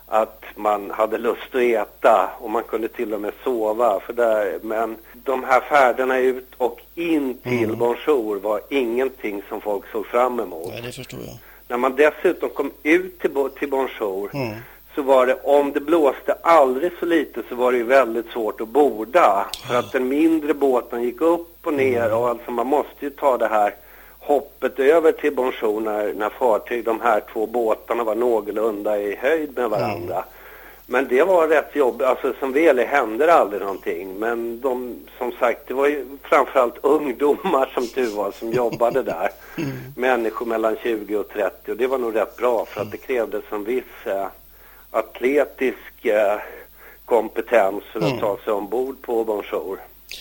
att man hade lust att äta och man kunde till och med sova för där, men de här färderna ut och in till Mm. Bonjour var ingenting som folk såg fram emot. Nej, det förstår jag. När man dessutom kom ut till, till Bonjour Mm. så var det, om det blåste aldrig så lite så var det ju väldigt svårt att borda. För att den mindre båten gick upp och ner och alltså man måste ju ta det här hoppet över till Bonjour när, när fartyg, de här två båtarna var någorlunda i höjd med varandra. Men det var rätt jobbigt, alltså som väl är hände det aldrig någonting. Men de, som sagt, det var ju framförallt ungdomar som tur var som jobbade där. Människor mellan 20 och 30 och det var nog rätt bra för att det krävdes en viss eh, atletisk eh, kompetens för att Mm. ta sig ombord på Bonjour.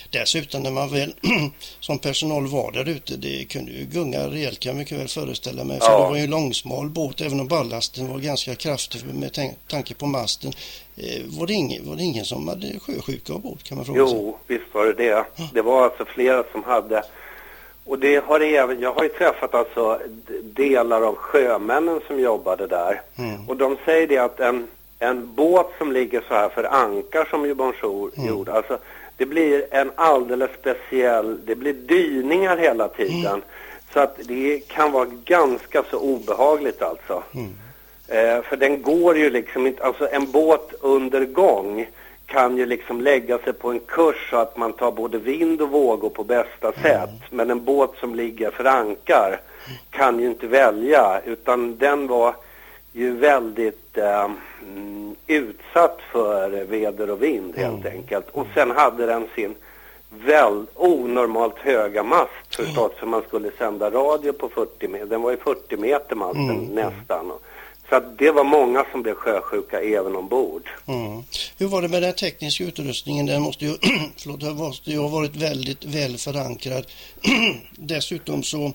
Dessutom när man väl som personal var där ute, det kunde ju gunga rejält kan jag mycket väl föreställa mig. För Ja. det var ju en långsmal båt, även om ballasten var ganska kraftig med tan- tanke på masten. Eh, var, det ingen, var det ingen som hade sjösjuka ombord kan man fråga sig? Jo, visst var det det. Det var alltså flera som hade. Och det har även, jag har ju träffat alltså delar av sjömännen som jobbade där. Mm. Och de säger det att en, en båt som ligger så här för ankar som ju Bonjour Mm. gjorde, alltså det blir en alldeles speciell, det blir dyningar hela tiden. Mm. Så att det kan vara ganska så obehagligt alltså. Mm. Eh, för den går ju liksom inte, alltså en båt under gång kan ju liksom lägga sig på en kurs så att man tar både vind och vågor på bästa sätt. Men en båt som ligger för ankar kan ju inte välja utan den var ju väldigt eh, mm, utsatt för väder och vind helt enkelt. Och sen hade den sin väl onormalt höga mast förstås för man skulle sända radio på 40 meter. Den var ju 40 meter masten Mm, nästan. Så det var många som blev sjösjuka även ombord. Mm. Hur var det med den tekniska utrustningen? Den måste ju, förlåt, måste ju ha varit väldigt väl förankrad. Dessutom så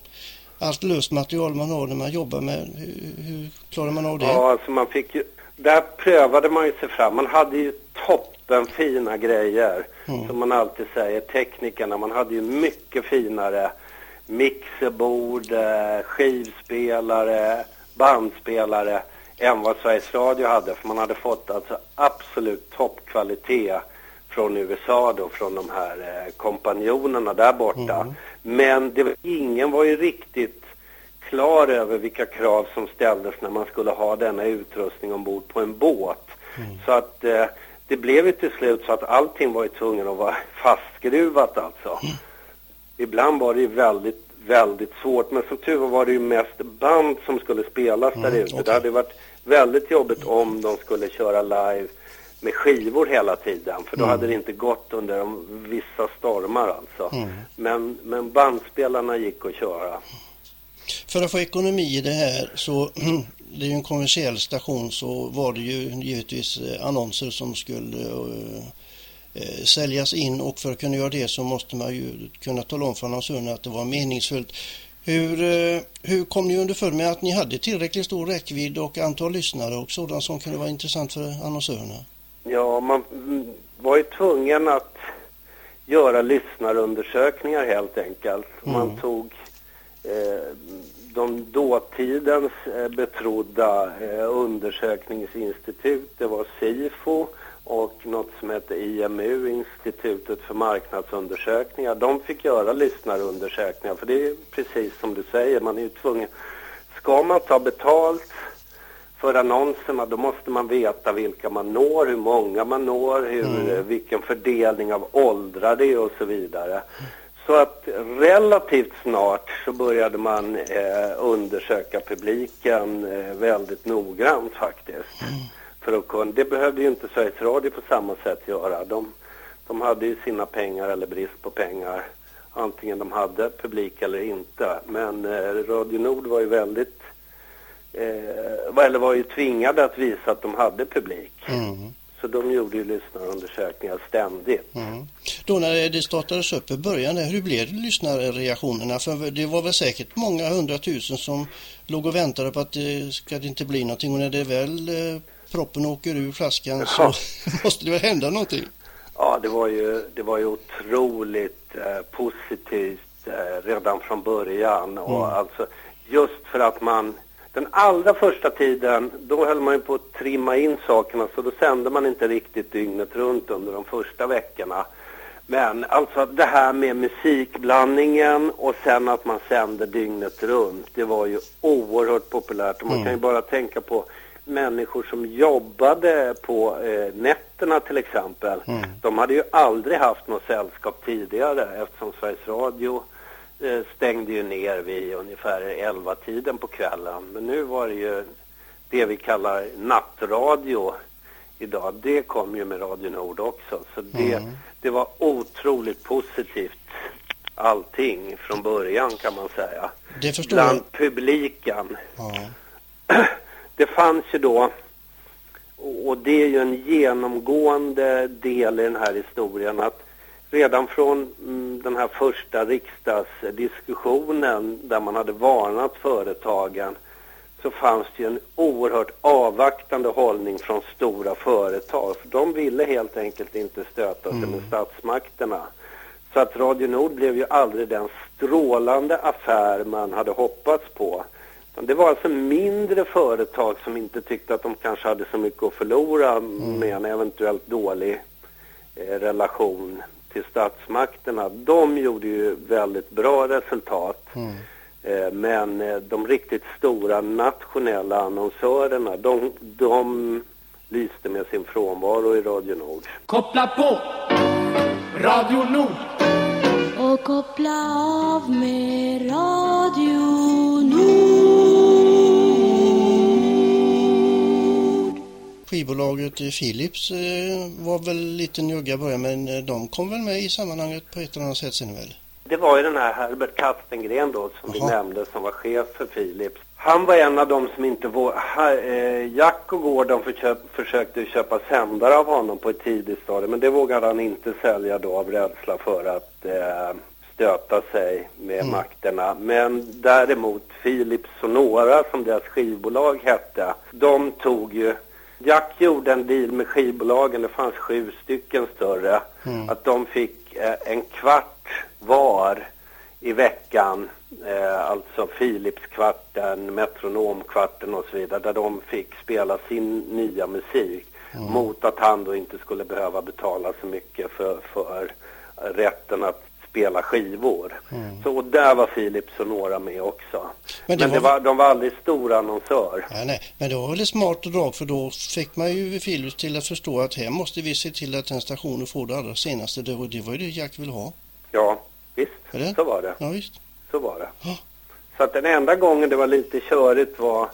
allt löst material man har när man jobbar med, hur, hur klarar man av det? Ja, alltså man fick ju, där prövade man ju sig fram. Man hade ju toppen fina grejer, Mm. som man alltid säger, teknikerna. Man hade ju mycket finare mixerbord, eh, skivspelare, bandspelare än vad Sveriges Radio hade. För man hade fått alltså absolut toppkvalitet från USA då, från de här eh, kompanjonerna där borta. Men det, ingen var ju riktigt klar över vilka krav som ställdes när man skulle ha denna utrustning ombord på en båt. Så att eh, det blev ju till slut så att allting var ju tvungen att vara fastskruvat alltså. Ibland var det ju väldigt, väldigt svårt, men som tur var var det ju mest band som skulle spelas där ute. okej. Det hade varit väldigt jobbigt om de skulle köra live med skivor hela tiden, för då hade det inte gått under de, vissa stormar alltså. Men, men bandspelarna gick att köra. För att få ekonomi i det här så, det är ju en kommersiell station, så var det ju givetvis eh, annonser som skulle eh, eh, säljas in och för att kunna göra det så måste man ju kunna tala om för annonsörerna att det var meningsfullt. Hur, hur kom ni underfund med att ni hade tillräckligt stor räckvidd och antal lyssnare och sådant som kunde vara intressant för annonsörerna? Ja, man mm, var ju tvungen att göra lyssnarundersökningar helt enkelt. Man tog eh, de dåtidens eh, betrodda eh, undersökningsinstitut. Det var SIFO och något som hette IMU, Institutet för marknadsundersökningar. De fick göra lyssnarundersökningar för det är precis som du säger, man är ju tvungen. Ska man ta betalt för annonserna då måste man veta vilka man når, hur många man når, hur, eh, vilken fördelning av åldrar det är och så vidare. Så att relativt snart så började man eh, undersöka publiken eh, väldigt noggrant faktiskt. För att kunna, det behövde ju inte Sveriges Radio på samma sätt göra. De, de hade ju sina pengar eller brist på pengar, antingen de hade publik eller inte. Men eh, Radio Nord var ju väldigt eh, eller var ju tvingade att visa att de hade publik. Mm. Så de gjorde ju lyssnarundersökningar ständigt. Mm. Då när det startades upp i början, hur blev lyssnarreaktionerna? För det var väl säkert många hundratusen som låg och väntade på att det ska det inte bli någonting och när det väl eh, proppen åker ur flaskan så måste det väl hända någonting. Ja, det var ju, det var ju otroligt eh, positivt eh, redan från början. Och Mm. alltså, just för att man, den allra första tiden, då höll man ju på att trimma in sakerna så då sände man inte riktigt dygnet runt under de första veckorna. Men alltså det här med musikblandningen och sen att man sände dygnet runt, det var ju oerhört populärt. Och man Mm. kan ju bara tänka på människor som jobbade på eh, nätterna till exempel. Mm. De hade ju aldrig haft något sällskap tidigare eftersom Sveriges Radio stängde ju ner vid ungefär 11-tiden på kvällen. Men nu var det ju det vi kallar nattradio idag. Det kom ju med Radio Nord också. Så det, Mm. det var otroligt positivt allting från början kan man säga. Det förstår jag. Bland publiken. Ja. Det fanns ju då, och det är ju en genomgående del i den här historien, att redan från mm, den här första riksdagsdiskussionen där man hade varnat företagen så fanns det ju en oerhört avvaktande hållning från stora företag. För de ville helt enkelt inte stöta sig med statsmakterna. Så att Radio Nord blev ju aldrig den strålande affär man hade hoppats på. Det var alltså mindre företag som inte tyckte att de kanske hade så mycket att förlora med en eventuellt dålig eh, relation till statsmakterna. De gjorde ju väldigt bra resultat. Mm. Eh, men eh, de riktigt stora nationella annonsörerna, de, de lyste med sin frånvaro i Radio Nord. Koppla på Radio Nord. och koppla av med Radio Nord. Skivbolaget eh, Philips eh, var väl lite njugga i början men eh, de kom väl med i sammanhanget på ett eller annat sätt sen väl? Det var ju den här Herbert Kastengren då som vi Jaha. nämnde som var chef för Philips. Han var en av dem som inte vågade... Jack och Gordon förköp, försökte köpa sändare av honom på ett tidigt stadium men det vågade han inte sälja då av rädsla för att eh, stöta sig med Mm. makterna. Men däremot Philips Sonora som deras skivbolag hette, de tog ju Jack gjorde en deal med skivbolagen, det fanns sju stycken större, Mm. att de fick eh, en kvart var i veckan, eh, alltså Philipskvarten, Metronomkvarten och så vidare, där de fick spela sin nya musik mot att han då inte skulle behöva betala så mycket för, för rätten att spela skivor. Så och där var Philips och några med också. Mm. Men Men, det det var- var, de var aldrig stor annonsör. Ja, nej, men det var väl ett smart drag för då fick man ju Philips till att förstå att här måste vi se till att den stationen får det allra senaste. Det var, det var ju det Jack ville ha. Ja, visst, det? så var det. Ja, visst. Så var det. Ja. Så att den enda gången det var lite körigt var,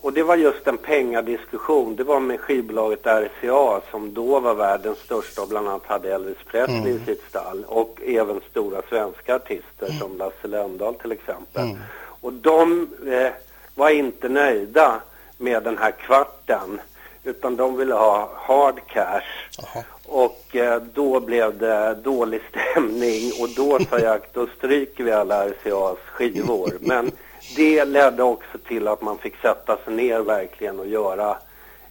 och det var just en pengadiskussion, det var med skivbolaget RCA som då var världens största och bland annat hade Elvis Presley Mm. i sitt stall och även stora svenska artister som Lasse Lönndahl till exempel. Mm. Och de eh, var inte nöjda med den här kvarten utan de ville ha hard cash. Jaha. Och eh, då blev det dålig stämning och då sa jag då stryker vi alla RCAs skivor. Men det ledde också till att man fick sätta sig ner verkligen och göra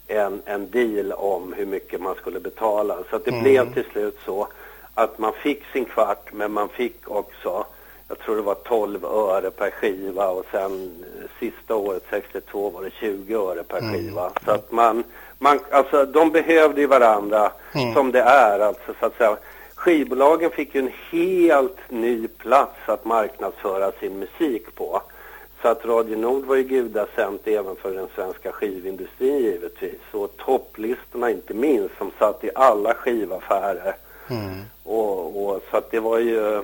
en, en deal om hur mycket man skulle betala. Så att det Mm. blev till slut så att man fick sin kvart men man fick också, jag tror det var 12 öre per skiva och sen eh, sista året 62 var det 20 öre per Mm. skiva. Så att man, man, alltså de behövde ju varandra Mm. som det är alltså så att säga. Skivbolagen fick ju en helt ny plats att marknadsföra sin musik på. Så att Radio Nord var ju gudasänt även för den svenska skivindustrin givetvis. Och topplistorna inte minst som satt i alla skivaffärer. Mm. Och, och så att det var ju...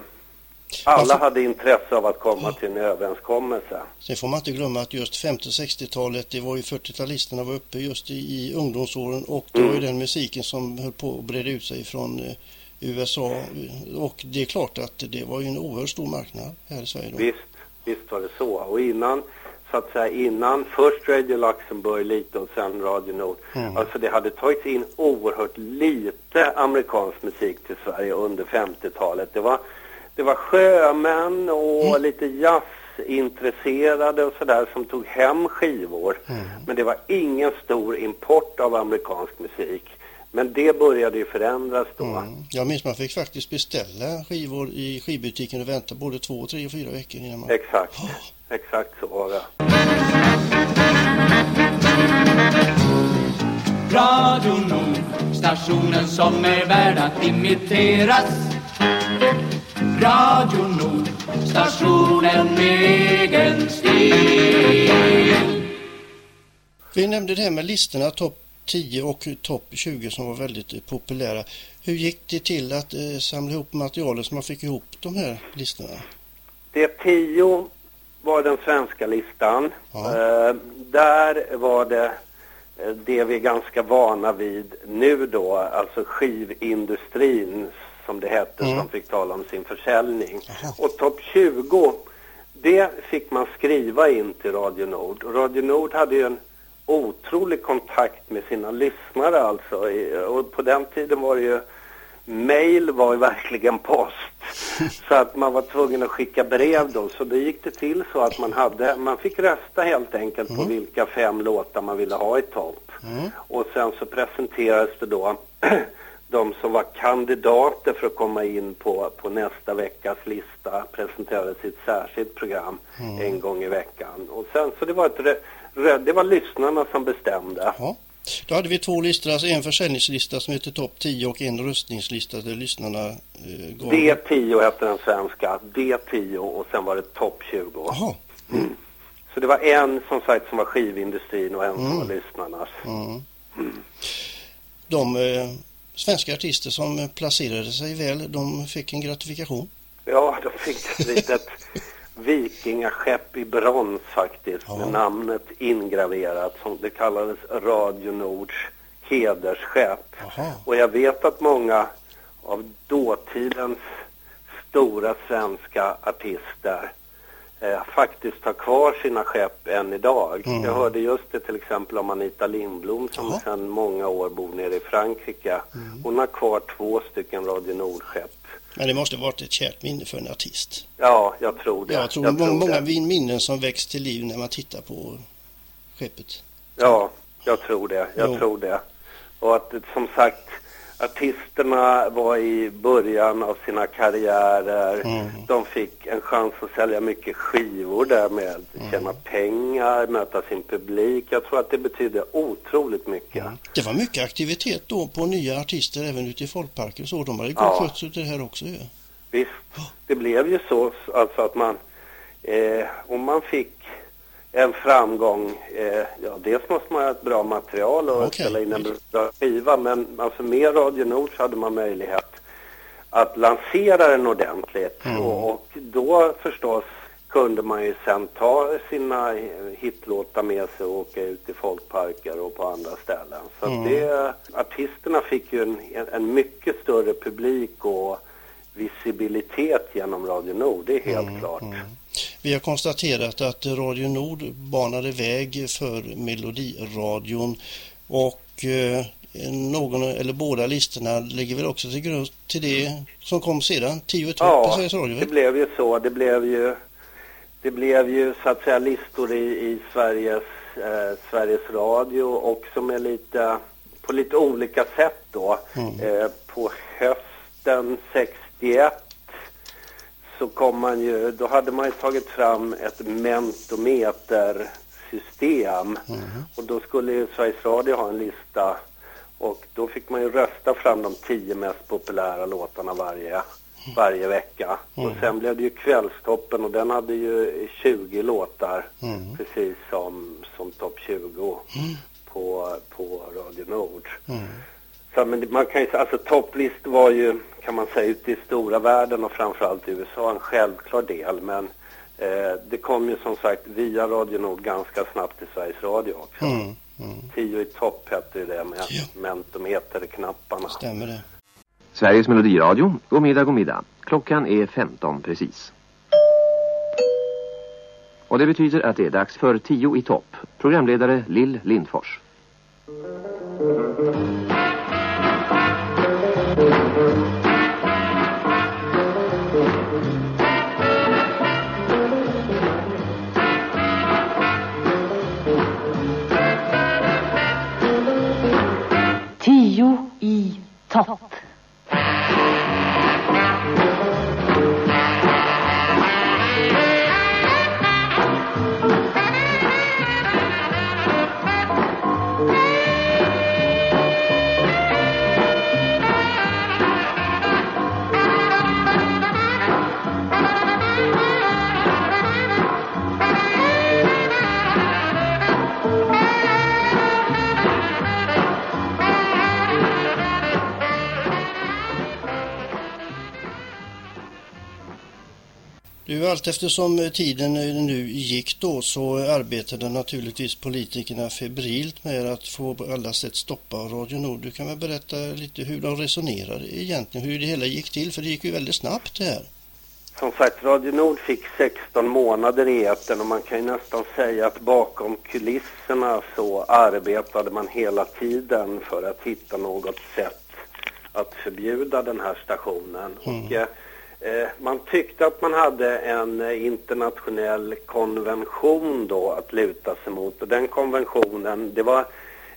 Alla hade intresse av att komma till en överenskommelse. Sen får man inte glömma att just 50 och 60-talet, det var ju 40-talisterna var uppe just i, i ungdomsåren och det var ju Mm. den musiken som höll på att breda ut sig från eh, USA och det är klart att det var ju en oerhört stor marknad här i Sverige då. Visst, visst var det så. Och innan, så att säga, innan först Radio Luxemburg lite och sen Radio Nord. Mm. Alltså det hade tagits in oerhört lite amerikansk musik till Sverige under 50-talet. Det var, det var sjömän och Mm. lite jazz jazzintresserade och sådär som tog hem skivor. Men det var ingen stor import av amerikansk musik. Men det började ju förändras då. Mm. Jag minns man fick faktiskt beställa skivor i skivbutiken och vänta både två, tre och fyra veckor innan man... Exakt, exakt så var det. Radio Nord, stationen som är värd att imiteras. Radio Nord, stationen med egen stil. Vi nämnde det här med listorna, topp 10 och topp 20 som var väldigt eh, populära. Hur gick det till att eh, samla ihop materialet så man fick ihop de här listorna? Det 10 var den svenska listan. Ja. Eh, där var det eh, det vi är ganska vana vid nu då, alltså skivindustrin som det hette, Mm. som fick tala om sin försäljning. Och topp 20, det fick man skriva in till Radio Nord. Och Radio Nord hade ju en otrolig kontakt med sina lyssnare alltså. Och på den tiden var det ju, mail var ju verkligen post. Så att man var tvungen att skicka brev då. Så då gick det till så att man hade, man fick rösta helt enkelt på vilka fem låtar man ville ha i topp. Och sen så presenterades det då de som var kandidater för att komma in på, på nästa veckas lista presenterades i ett särskilt program en gång i veckan. Och sen så det var ett det var lyssnarna som bestämde. Ja. Då hade vi två listor, alltså en försäljningslista som heter topp 10 och en röstningslista där lyssnarna eh, gav... D10 hette den svenska, D10 och sen var det topp 20. Jaha. Så det var en som sagt som var skivindustrin och en som Mm. var lyssnarnas. Mm. De eh, svenska artister som placerade sig väl, de fick en gratifikation. Ja, de fick ett litet vikingaskepp i brons faktiskt med namnet ingraverat. Som det kallades Radio Nords hedersskepp. Och jag vet att många av dåtidens stora svenska artister eh, faktiskt har kvar sina skepp än idag. Mm. Jag hörde just det till exempel om Anita Lindblom som sedan många år bor nere i Frankrike. Hon har kvar två stycken Radio Nord-skepp. Men det måste varit ett kärt minne för en artist. Ja, jag tror det. Jag tror många, det. många minnen som väcks till liv när man tittar på skeppet. Ja, jag tror det. Jag Jo. tror det. Och att som sagt, artisterna var i början av sina karriärer. Mm. De fick en chans att sälja mycket skivor därmed, Mm. tjäna pengar, möta sin publik. Jag tror att det betyder otroligt mycket. Det var mycket aktivitet då på nya artister även ute i folkparker och så. De hade Ja. skötsel till det här också ju. Visst, det blev ju så alltså att man, eh, om man fick en framgång, eh, ja dels måste man ha ett bra material och Okej. spela in en bra skiva, men alltså med Radio Nord så hade man möjlighet att lansera den ordentligt Mm. och, och då förstås kunde man ju sen ta sina hitlåtar med sig och åka ut i folkparker och på andra ställen. Så Mm. det, artisterna fick ju en, en, mycket större publik och visibilitet genom Radio Nord, det är helt klart. Vi har konstaterat att Radio Nord banade väg för Melodiradion och eh, någon eller båda listorna ligger väl också till grund till det som kom sedan, 10 topp på Ja, Sveriges Radio. det väl? blev ju så. Det blev ju, det blev ju så att säga listor i, i Sveriges, eh, Sveriges Radio också med lite, på lite olika sätt då. Eh, på hösten 61 så kom man ju, då hade man ju tagit fram ett mentometersystem och då skulle ju Sveriges Radio ha en lista och då fick man ju rösta fram de tio mest populära låtarna varje, varje vecka. Och sen blev det ju Kvällstoppen och den hade ju 20 låtar Mm. precis som, som Topp 20 på, på Radio Nord. Mm. Så, men man kan ju säga, alltså topplist var ju, kan man säga, ute i stora världen och framförallt i USA en självklar del. Men eh, det kom ju som sagt via Radio Nord ganska snabbt till Sveriges Radio också. Mm. Tio i topp hette ju det med mentometerknapparna. Stämmer det. Sveriges Melodiradio, god middag, god middag. Klockan är 15 precis. Och det betyder att det är dags för 10 i topp. Programledare Lill Lindfors. Du, 卧槽 allt eftersom tiden nu gick då så arbetade naturligtvis politikerna febrilt med att få på alla sätt stoppa Radio Nord. Du kan väl berätta lite hur de resonerade egentligen, hur det hela gick till, för det gick ju väldigt snabbt det här. Som sagt, Radio Nord fick 16 månader i etern och man kan ju nästan säga att bakom kulisserna så arbetade man hela tiden för att hitta något sätt att förbjuda den här stationen. Och, eh, eh, man tyckte att man hade en eh, internationell konvention då att luta sig mot. Och den konventionen, det var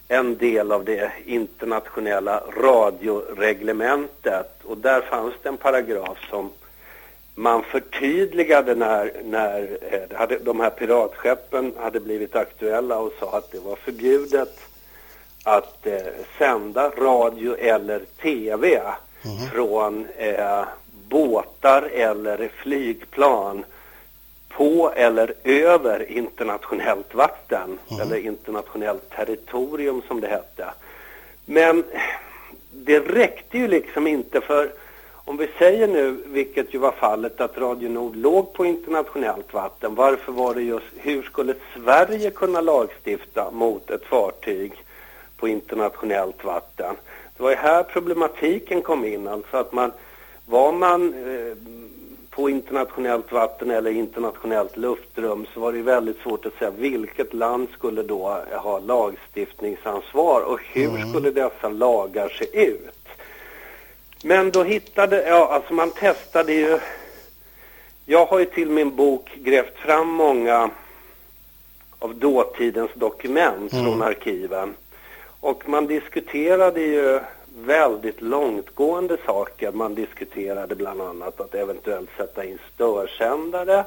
en del av det internationella radioreglementet. Och där fanns det en paragraf som man förtydligade när, när eh, hade, de här piratskeppen hade blivit aktuella och sa att det var förbjudet att eh, sända radio eller tv från eh, båtar eller flygplan på eller över internationellt vatten eller internationellt territorium som det hette. Men det räckte ju liksom inte för om vi säger nu, vilket ju var fallet, att Radio Nord låg på internationellt vatten, varför var det just, hur skulle Sverige kunna lagstifta mot ett fartyg på internationellt vatten? Det var ju här problematiken kom in, alltså att man, var man eh, på internationellt vatten eller internationellt luftrum så var det väldigt svårt att säga vilket land skulle då ha lagstiftningsansvar och hur skulle dessa lagar se ut? Men då hittade, ja alltså man testade ju, jag har ju till min bok grävt fram många av dåtidens dokument Mm. från arkiven. Och man diskuterade ju väldigt långtgående saker. Man diskuterade bland annat att eventuellt sätta in störsändare.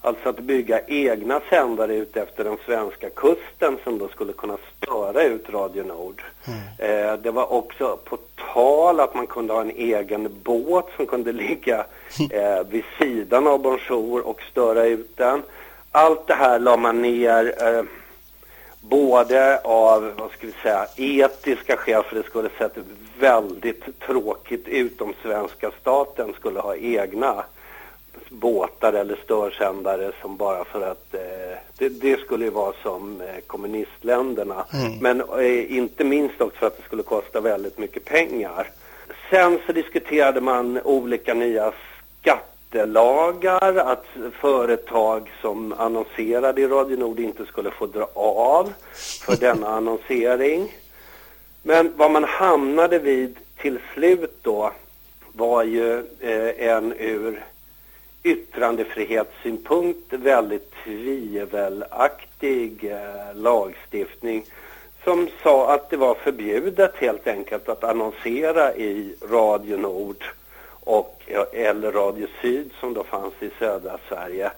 Alltså att bygga egna sändare ut efter den svenska kusten som då skulle kunna störa ut Radio Nord. Eh, det var också på tal att man kunde ha en egen båt som kunde ligga eh, vid sidan av Bonjour och störa ut den. Allt det här la man ner eh, både av, vad ska vi säga, etiska skäl för det skulle sett väldigt tråkigt ut om svenska staten skulle ha egna båtar eller störsändare som bara för att eh, det, det skulle ju vara som eh, kommunistländerna. Mm. Men eh, inte minst också för att det skulle kosta väldigt mycket pengar. Sen så diskuterade man olika nya skattelagar, att företag som annonserade i Radio Nord inte skulle få dra av för denna annonsering. Men vad man hamnade vid till slut då var ju eh, en ur yttrandefrihetssynpunkt väldigt tvivelaktig eh, lagstiftning som sa att det var förbjudet helt enkelt att annonsera i Radio Nord och, eller Radio Syd som då fanns i södra Sverige.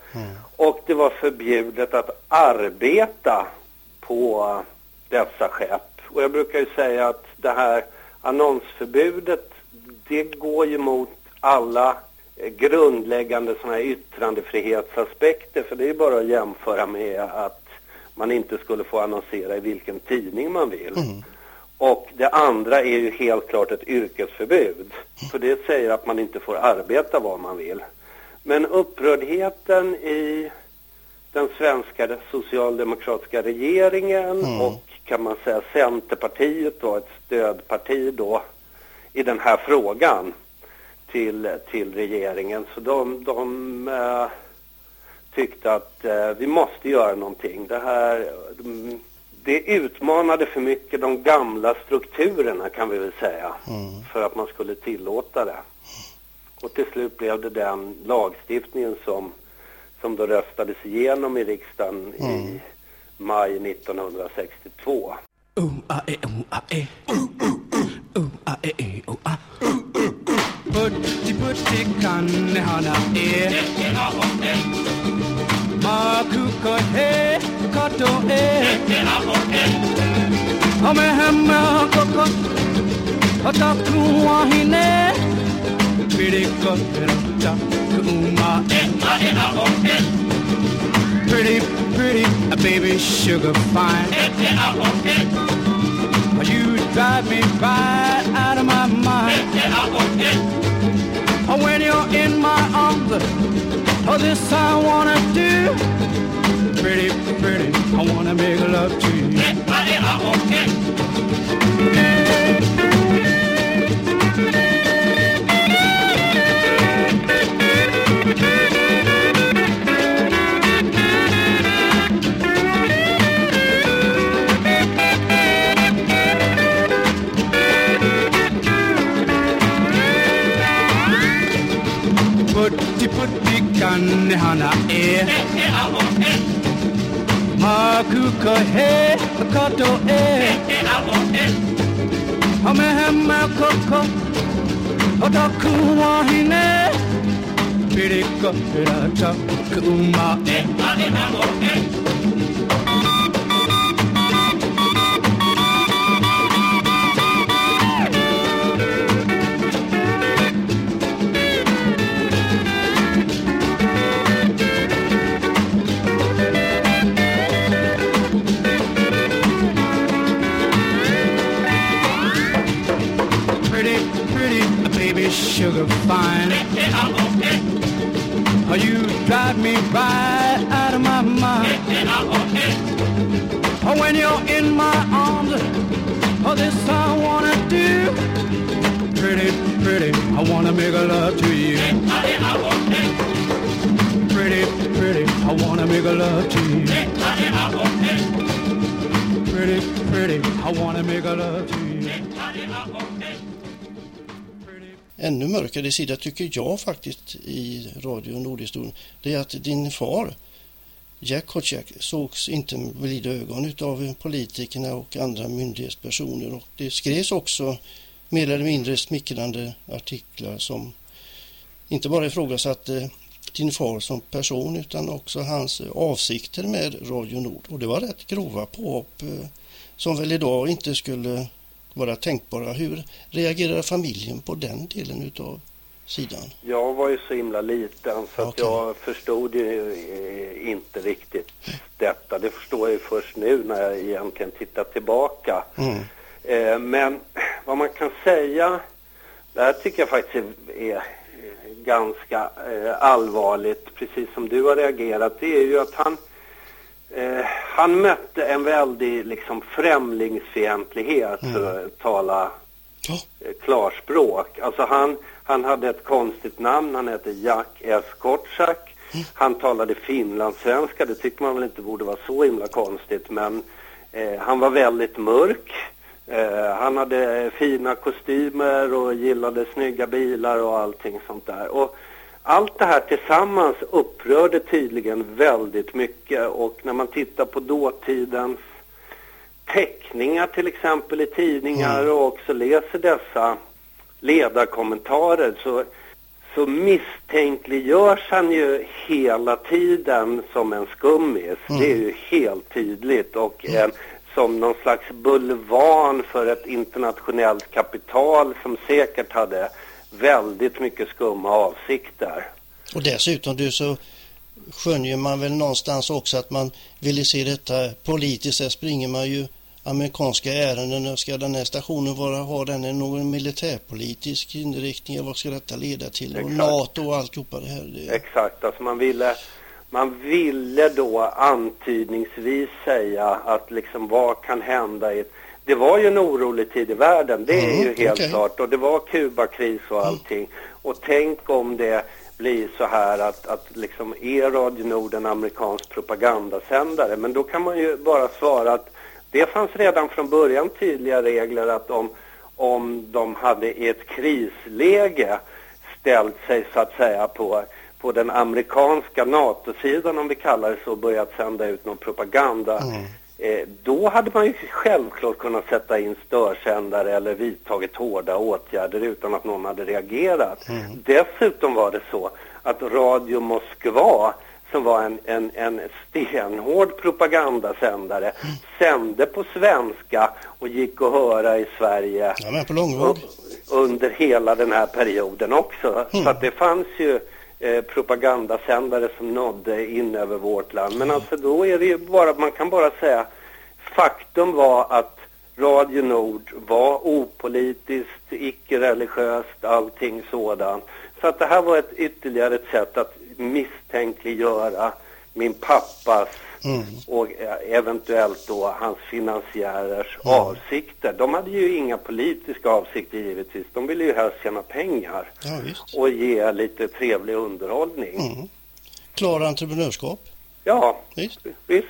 Och det var förbjudet att arbeta på dessa skepp. Och jag brukar ju säga att det här annonsförbudet, det går ju mot alla eh, grundläggande såna här yttrandefrihetsaspekter. För det är ju bara att jämföra med att man inte skulle få annonsera i vilken tidning man vill. Och det andra är ju helt klart ett yrkesförbud. För det säger att man inte får arbeta var man vill. Men upprördheten i den svenska socialdemokratiska regeringen och kan man säga Centerpartiet då, ett stödparti då i den här frågan till, till regeringen. Så de, de eh, tyckte att eh, vi måste göra någonting. Det här, mm, det utmanade för mycket de gamla strukturerna kan vi väl säga för att man skulle tillåta det. Och till slut blev det den lagstiftningen som, som då röstades igenom i riksdagen i maj 1962. Putti putti kannehana e Maakukko he kato e Ome hemme koko Ota kuahine Pirikko perutta kuuma Pretty, pretty, a baby sugar fine. You drive me right out of my mind. Oh, when you're in my arms Oh, this I wanna do. Pretty, pretty, I wanna make love to you. Putti ne hana e eh? Makuka he kato e eh? Hamehema koko otaku wa hine Pirika hirata kuma e eh? Sugar fine. You drive me right out of my mind. When you're in my arms Oh, this I wanna do. Pretty, pretty, I wanna make a love to you. Pretty, pretty, I wanna make a love to you. Pretty, pretty, I wanna make a love to you Ännu mörkare sida tycker jag faktiskt i Radio Nordhistorien, det är att din far Jack Kotschack sågs inte med blida ögon utav politikerna och andra myndighetspersoner. Och det skrevs också mer eller mindre smickrande artiklar som inte bara ifrågasatte din far som person utan också hans avsikter med Radio Nord. Och det var rätt grova påhopp eh, som väl idag inte skulle vara tänkbara. Hur reagerar familjen på den delen utav sidan? Jag var ju så himla liten så att jag förstod ju eh, inte riktigt detta. Det förstår jag ju först nu när jag egentligen tittar tillbaka. Mm. Eh, men vad man kan säga, det här tycker jag faktiskt är, är ganska eh, allvarligt, precis som du har reagerat, det är ju att han eh, han mötte en väldig liksom främlingsfientlighet för att tala eh, klarspråk. Alltså han, han hade ett konstigt namn, han hette Jack S. Kotschack. Han talade finlandssvenska, det tycker man väl inte borde vara så himla konstigt, men eh, han var väldigt mörk. Eh, han hade fina kostymer och gillade snygga bilar och allting sånt där. Och allt det här tillsammans upprörde tydligen väldigt mycket. Och när man tittar på dåtidens teckningar till exempel i tidningar och också läser dessa ledarkommentarer så, så misstänkliggörs han ju hela tiden som en skummis. Det är ju helt tydligt. Och en, som någon slags bulvan för ett internationellt kapital som säkert hade väldigt mycket skumma avsikter. Och dessutom du så skönjer man väl någonstans också att man ville se detta politiskt. Där springer man ju amerikanska ärenden. Ska den här stationen vara, ha den någon militärpolitisk inriktning? Vad ska detta leda till? Och Exakt. NATO och alltihopa det här. Det, Exakt, alltså man ville, man ville då antydningsvis säga att liksom vad kan hända i ett det var ju en orolig tid i världen, det är Mm, ju helt okej. klart. Och det var Kubakris och allting. Och tänk om det blir så här att, att liksom är Radio Nord en amerikansk propagandasändare? Men då kan man ju bara svara att det fanns redan från början tydliga regler att om, om de hade i ett krisläge ställt sig så att säga på, på den amerikanska NATO-sidan om vi kallar det så börjat sända ut någon propaganda Eh, då hade man ju självklart kunnat sätta in störsändare eller vidtagit hårda åtgärder utan att någon hade reagerat. Dessutom var det så att Radio Moskva som var en, en, en stenhård propagandasändare sände på svenska och gick att höra i Sverige ja, men på långvåg. under hela den här perioden också. Så att det fanns ju eh, propagandasändare som nådde in över vårt land. Men alltså då är det ju bara, man kan bara säga, faktum var att Radio Nord var opolitiskt, icke-religiöst, allting sådant. Så att det här var ett ytterligare ett sätt att misstänkliggöra min pappas Mm. och eh, eventuellt då hans finansiärers Mm. avsikter. De hade ju inga politiska avsikter givetvis. De ville ju helst tjäna pengar Ja, och ge lite trevlig underhållning. Mm. Klara entreprenörskap. Ja, Visst. visst,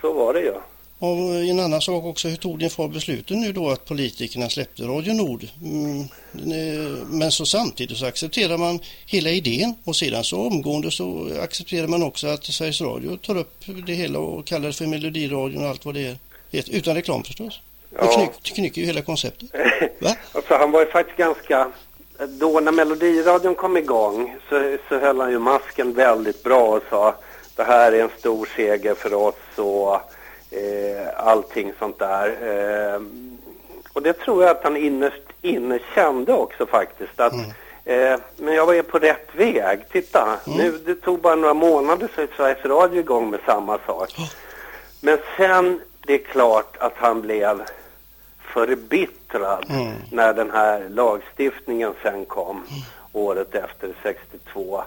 så var det ju. Och en annan sak också, hur tog din far besluten nu då att politikerna släppte Radio Nord? Mm, men så samtidigt så accepterar man hela idén och sedan så omgående så accepterar man också att Sveriges Radio tar upp det hela och kallar det för Melodiradion och allt vad det är. Utan reklam förstås. Ja. knyck, knycker ju hela konceptet. Va? Alltså han var ju faktiskt ganska... Då när Melodiradion kom igång så, så höll han ju masken väldigt bra och sa det här är en stor seger för oss och eh, allting sånt där. Eh, och det tror jag att han innerst inne kände också faktiskt att eh, men jag var ju på rätt väg. Titta, nu det tog bara några månader så är Sveriges Radio igång med samma sak. Men sen, det är klart att han blev förbittrad Mm. när den här lagstiftningen sen kom året efter 62.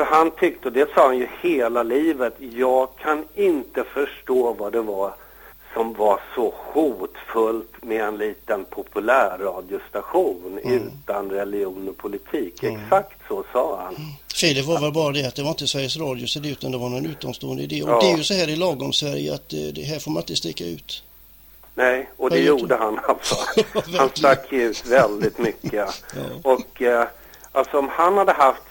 För han tyckte, och det sa han ju hela livet, jag kan inte förstå vad det var som var så hotfullt med en liten populärradiostation utan religion och politik. Exakt så sa han. Felet var väl bara det att det var inte Sveriges Radio så det utan det var någon utomstående idé. Och Ja. det är ju så här i lagom Sverige att eh, det här får man inte sticka ut. Nej, och det gjorde han alltså. Han stack ut väldigt mycket. Och eh, alltså om han hade haft,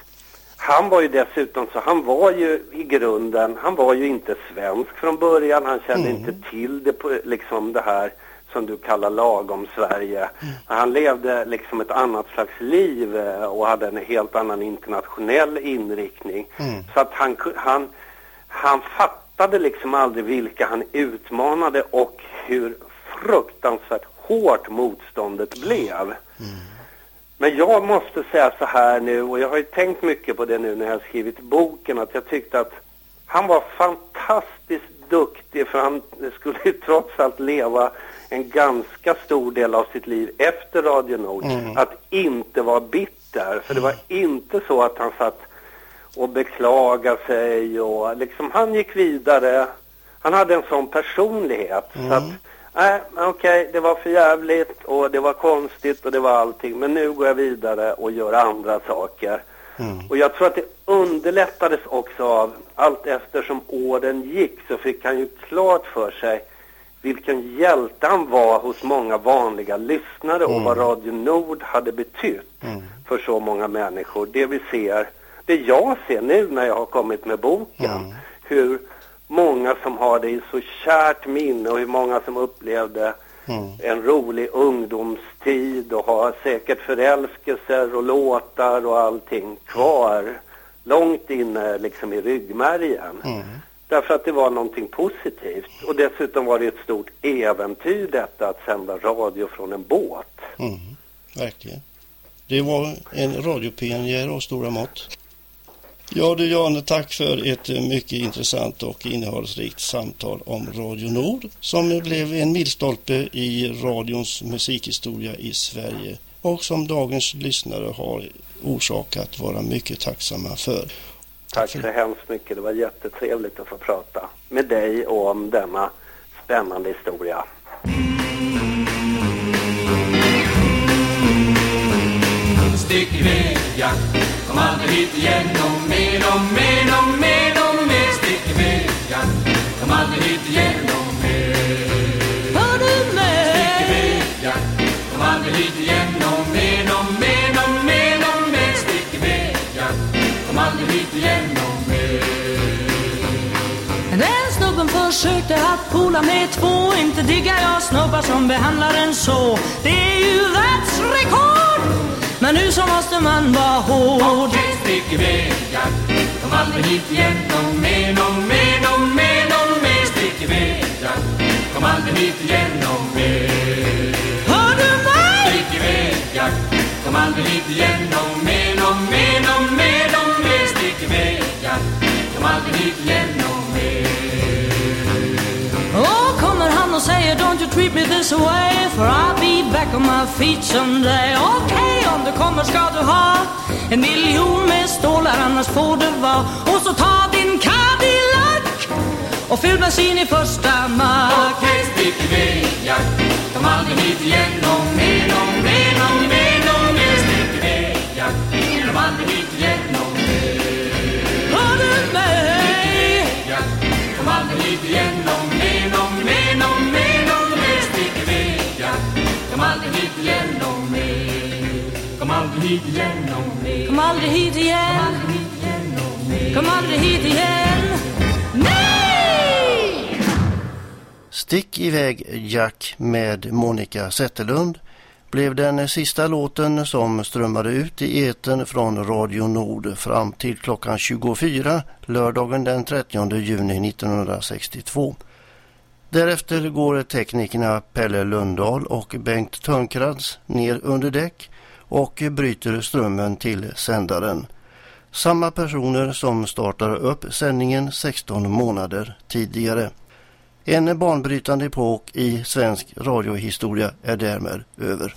han var ju dessutom så, han var ju i grunden, han var ju inte svensk från början, han kände inte till det på, liksom det här som du kallar lagom Sverige. Han levde liksom ett annat slags liv eh, och hade en helt annan internationell inriktning. Så att han, han, han fattade liksom aldrig vilka han utmanade och hur fruktansvärt hårt motståndet blev. Men jag måste säga så här nu, och jag har ju tänkt mycket på det nu när jag har skrivit boken, att jag tyckte att han var fantastiskt duktig för han skulle ju trots allt leva en ganska stor del av sitt liv efter Radio Nord. Att inte vara bitter, för det var inte så att han satt och beklagade sig och liksom han gick vidare. Han hade en sån personlighet så att Nej, men okej, det var för jävligt och det var konstigt och det var allting. Men nu går jag vidare och gör andra saker. Och jag tror att det underlättades också av, allt eftersom åren gick så fick han ju klart för sig vilken hjälte han var hos många vanliga lyssnare och vad Radio Nord hade betytt för så många människor. Det vi ser, det jag ser nu när jag har kommit med boken, hur många som har det i så kärt minne och hur många som upplevde en rolig ungdomstid och har säkert förälskelser och låtar och allting kvar långt inne liksom i ryggmärgen. Därför att det var någonting positivt. Och dessutom var det ett stort äventyr detta att sända radio från en båt. Mm, verkligen. Det var en radiopionjär av stora mått. Ja du Janne, tack för ett eh, mycket intressant och innehållsrikt samtal om Radio Nord som blev en milstolpe i radions musikhistoria i Sverige och som dagens lyssnare har orsak att vara mycket tacksamma för. Tack så hemskt mycket. Det var jättetrevligt att få prata med dig om denna spännande historia. Stick iväg, ja, kom aldrig hit igen och mer och mer och mer och mer Stick iväg, ja, kom aldrig hit igen och mer. Hör du mig? Stick iväg, ja, kom aldrig hit igen och mer och mer och mer och mer Stick iväg, ja, kom aldrig hit igen och mer. Den snubben försökte att pola med två. Inte diggar jag snubbar som behandlar en så. Det är ju världsrekord Men nu så måste man vara hård. Okej, stick iväg, ja, kom aldrig hit igen och mer och mer och mer och mer Stick iväg, ja, kom aldrig hit igen och mer Hör du mig? Stick iväg, ja, kom aldrig hit igen och mer och mer och mer och mer Stick iväg, ja, kom aldrig hit igen och mer Och kommer och säger Don't you treat me this way For I'll be back on my feet someday. Okej, om du kommer ska du ha En miljon med stålar annars får det vara. Och så ta din Cadillac Och fyll bensin i första mack Okej, stick iväg Jack Kom aldrig hit igen någon mer, någon mer, någon mer, hit igen någon mer Kom aldrig hit igen någon mer Kom aldrig hit igen. Kom aldrig hit igen. Nej! Stick iväg Jack med Monica Zetterlund blev den sista låten som strömmade ut i eten från Radio Nord fram till klockan 24 lördagen den 30 juni 1962. Därefter går teknikerna Pelle Lundahl och Bengt Törnkrans ner under däck och bryter strömmen till sändaren. Samma personer som startar upp sändningen 16 månader tidigare. En banbrytande epok i svensk radiohistoria är därmed över.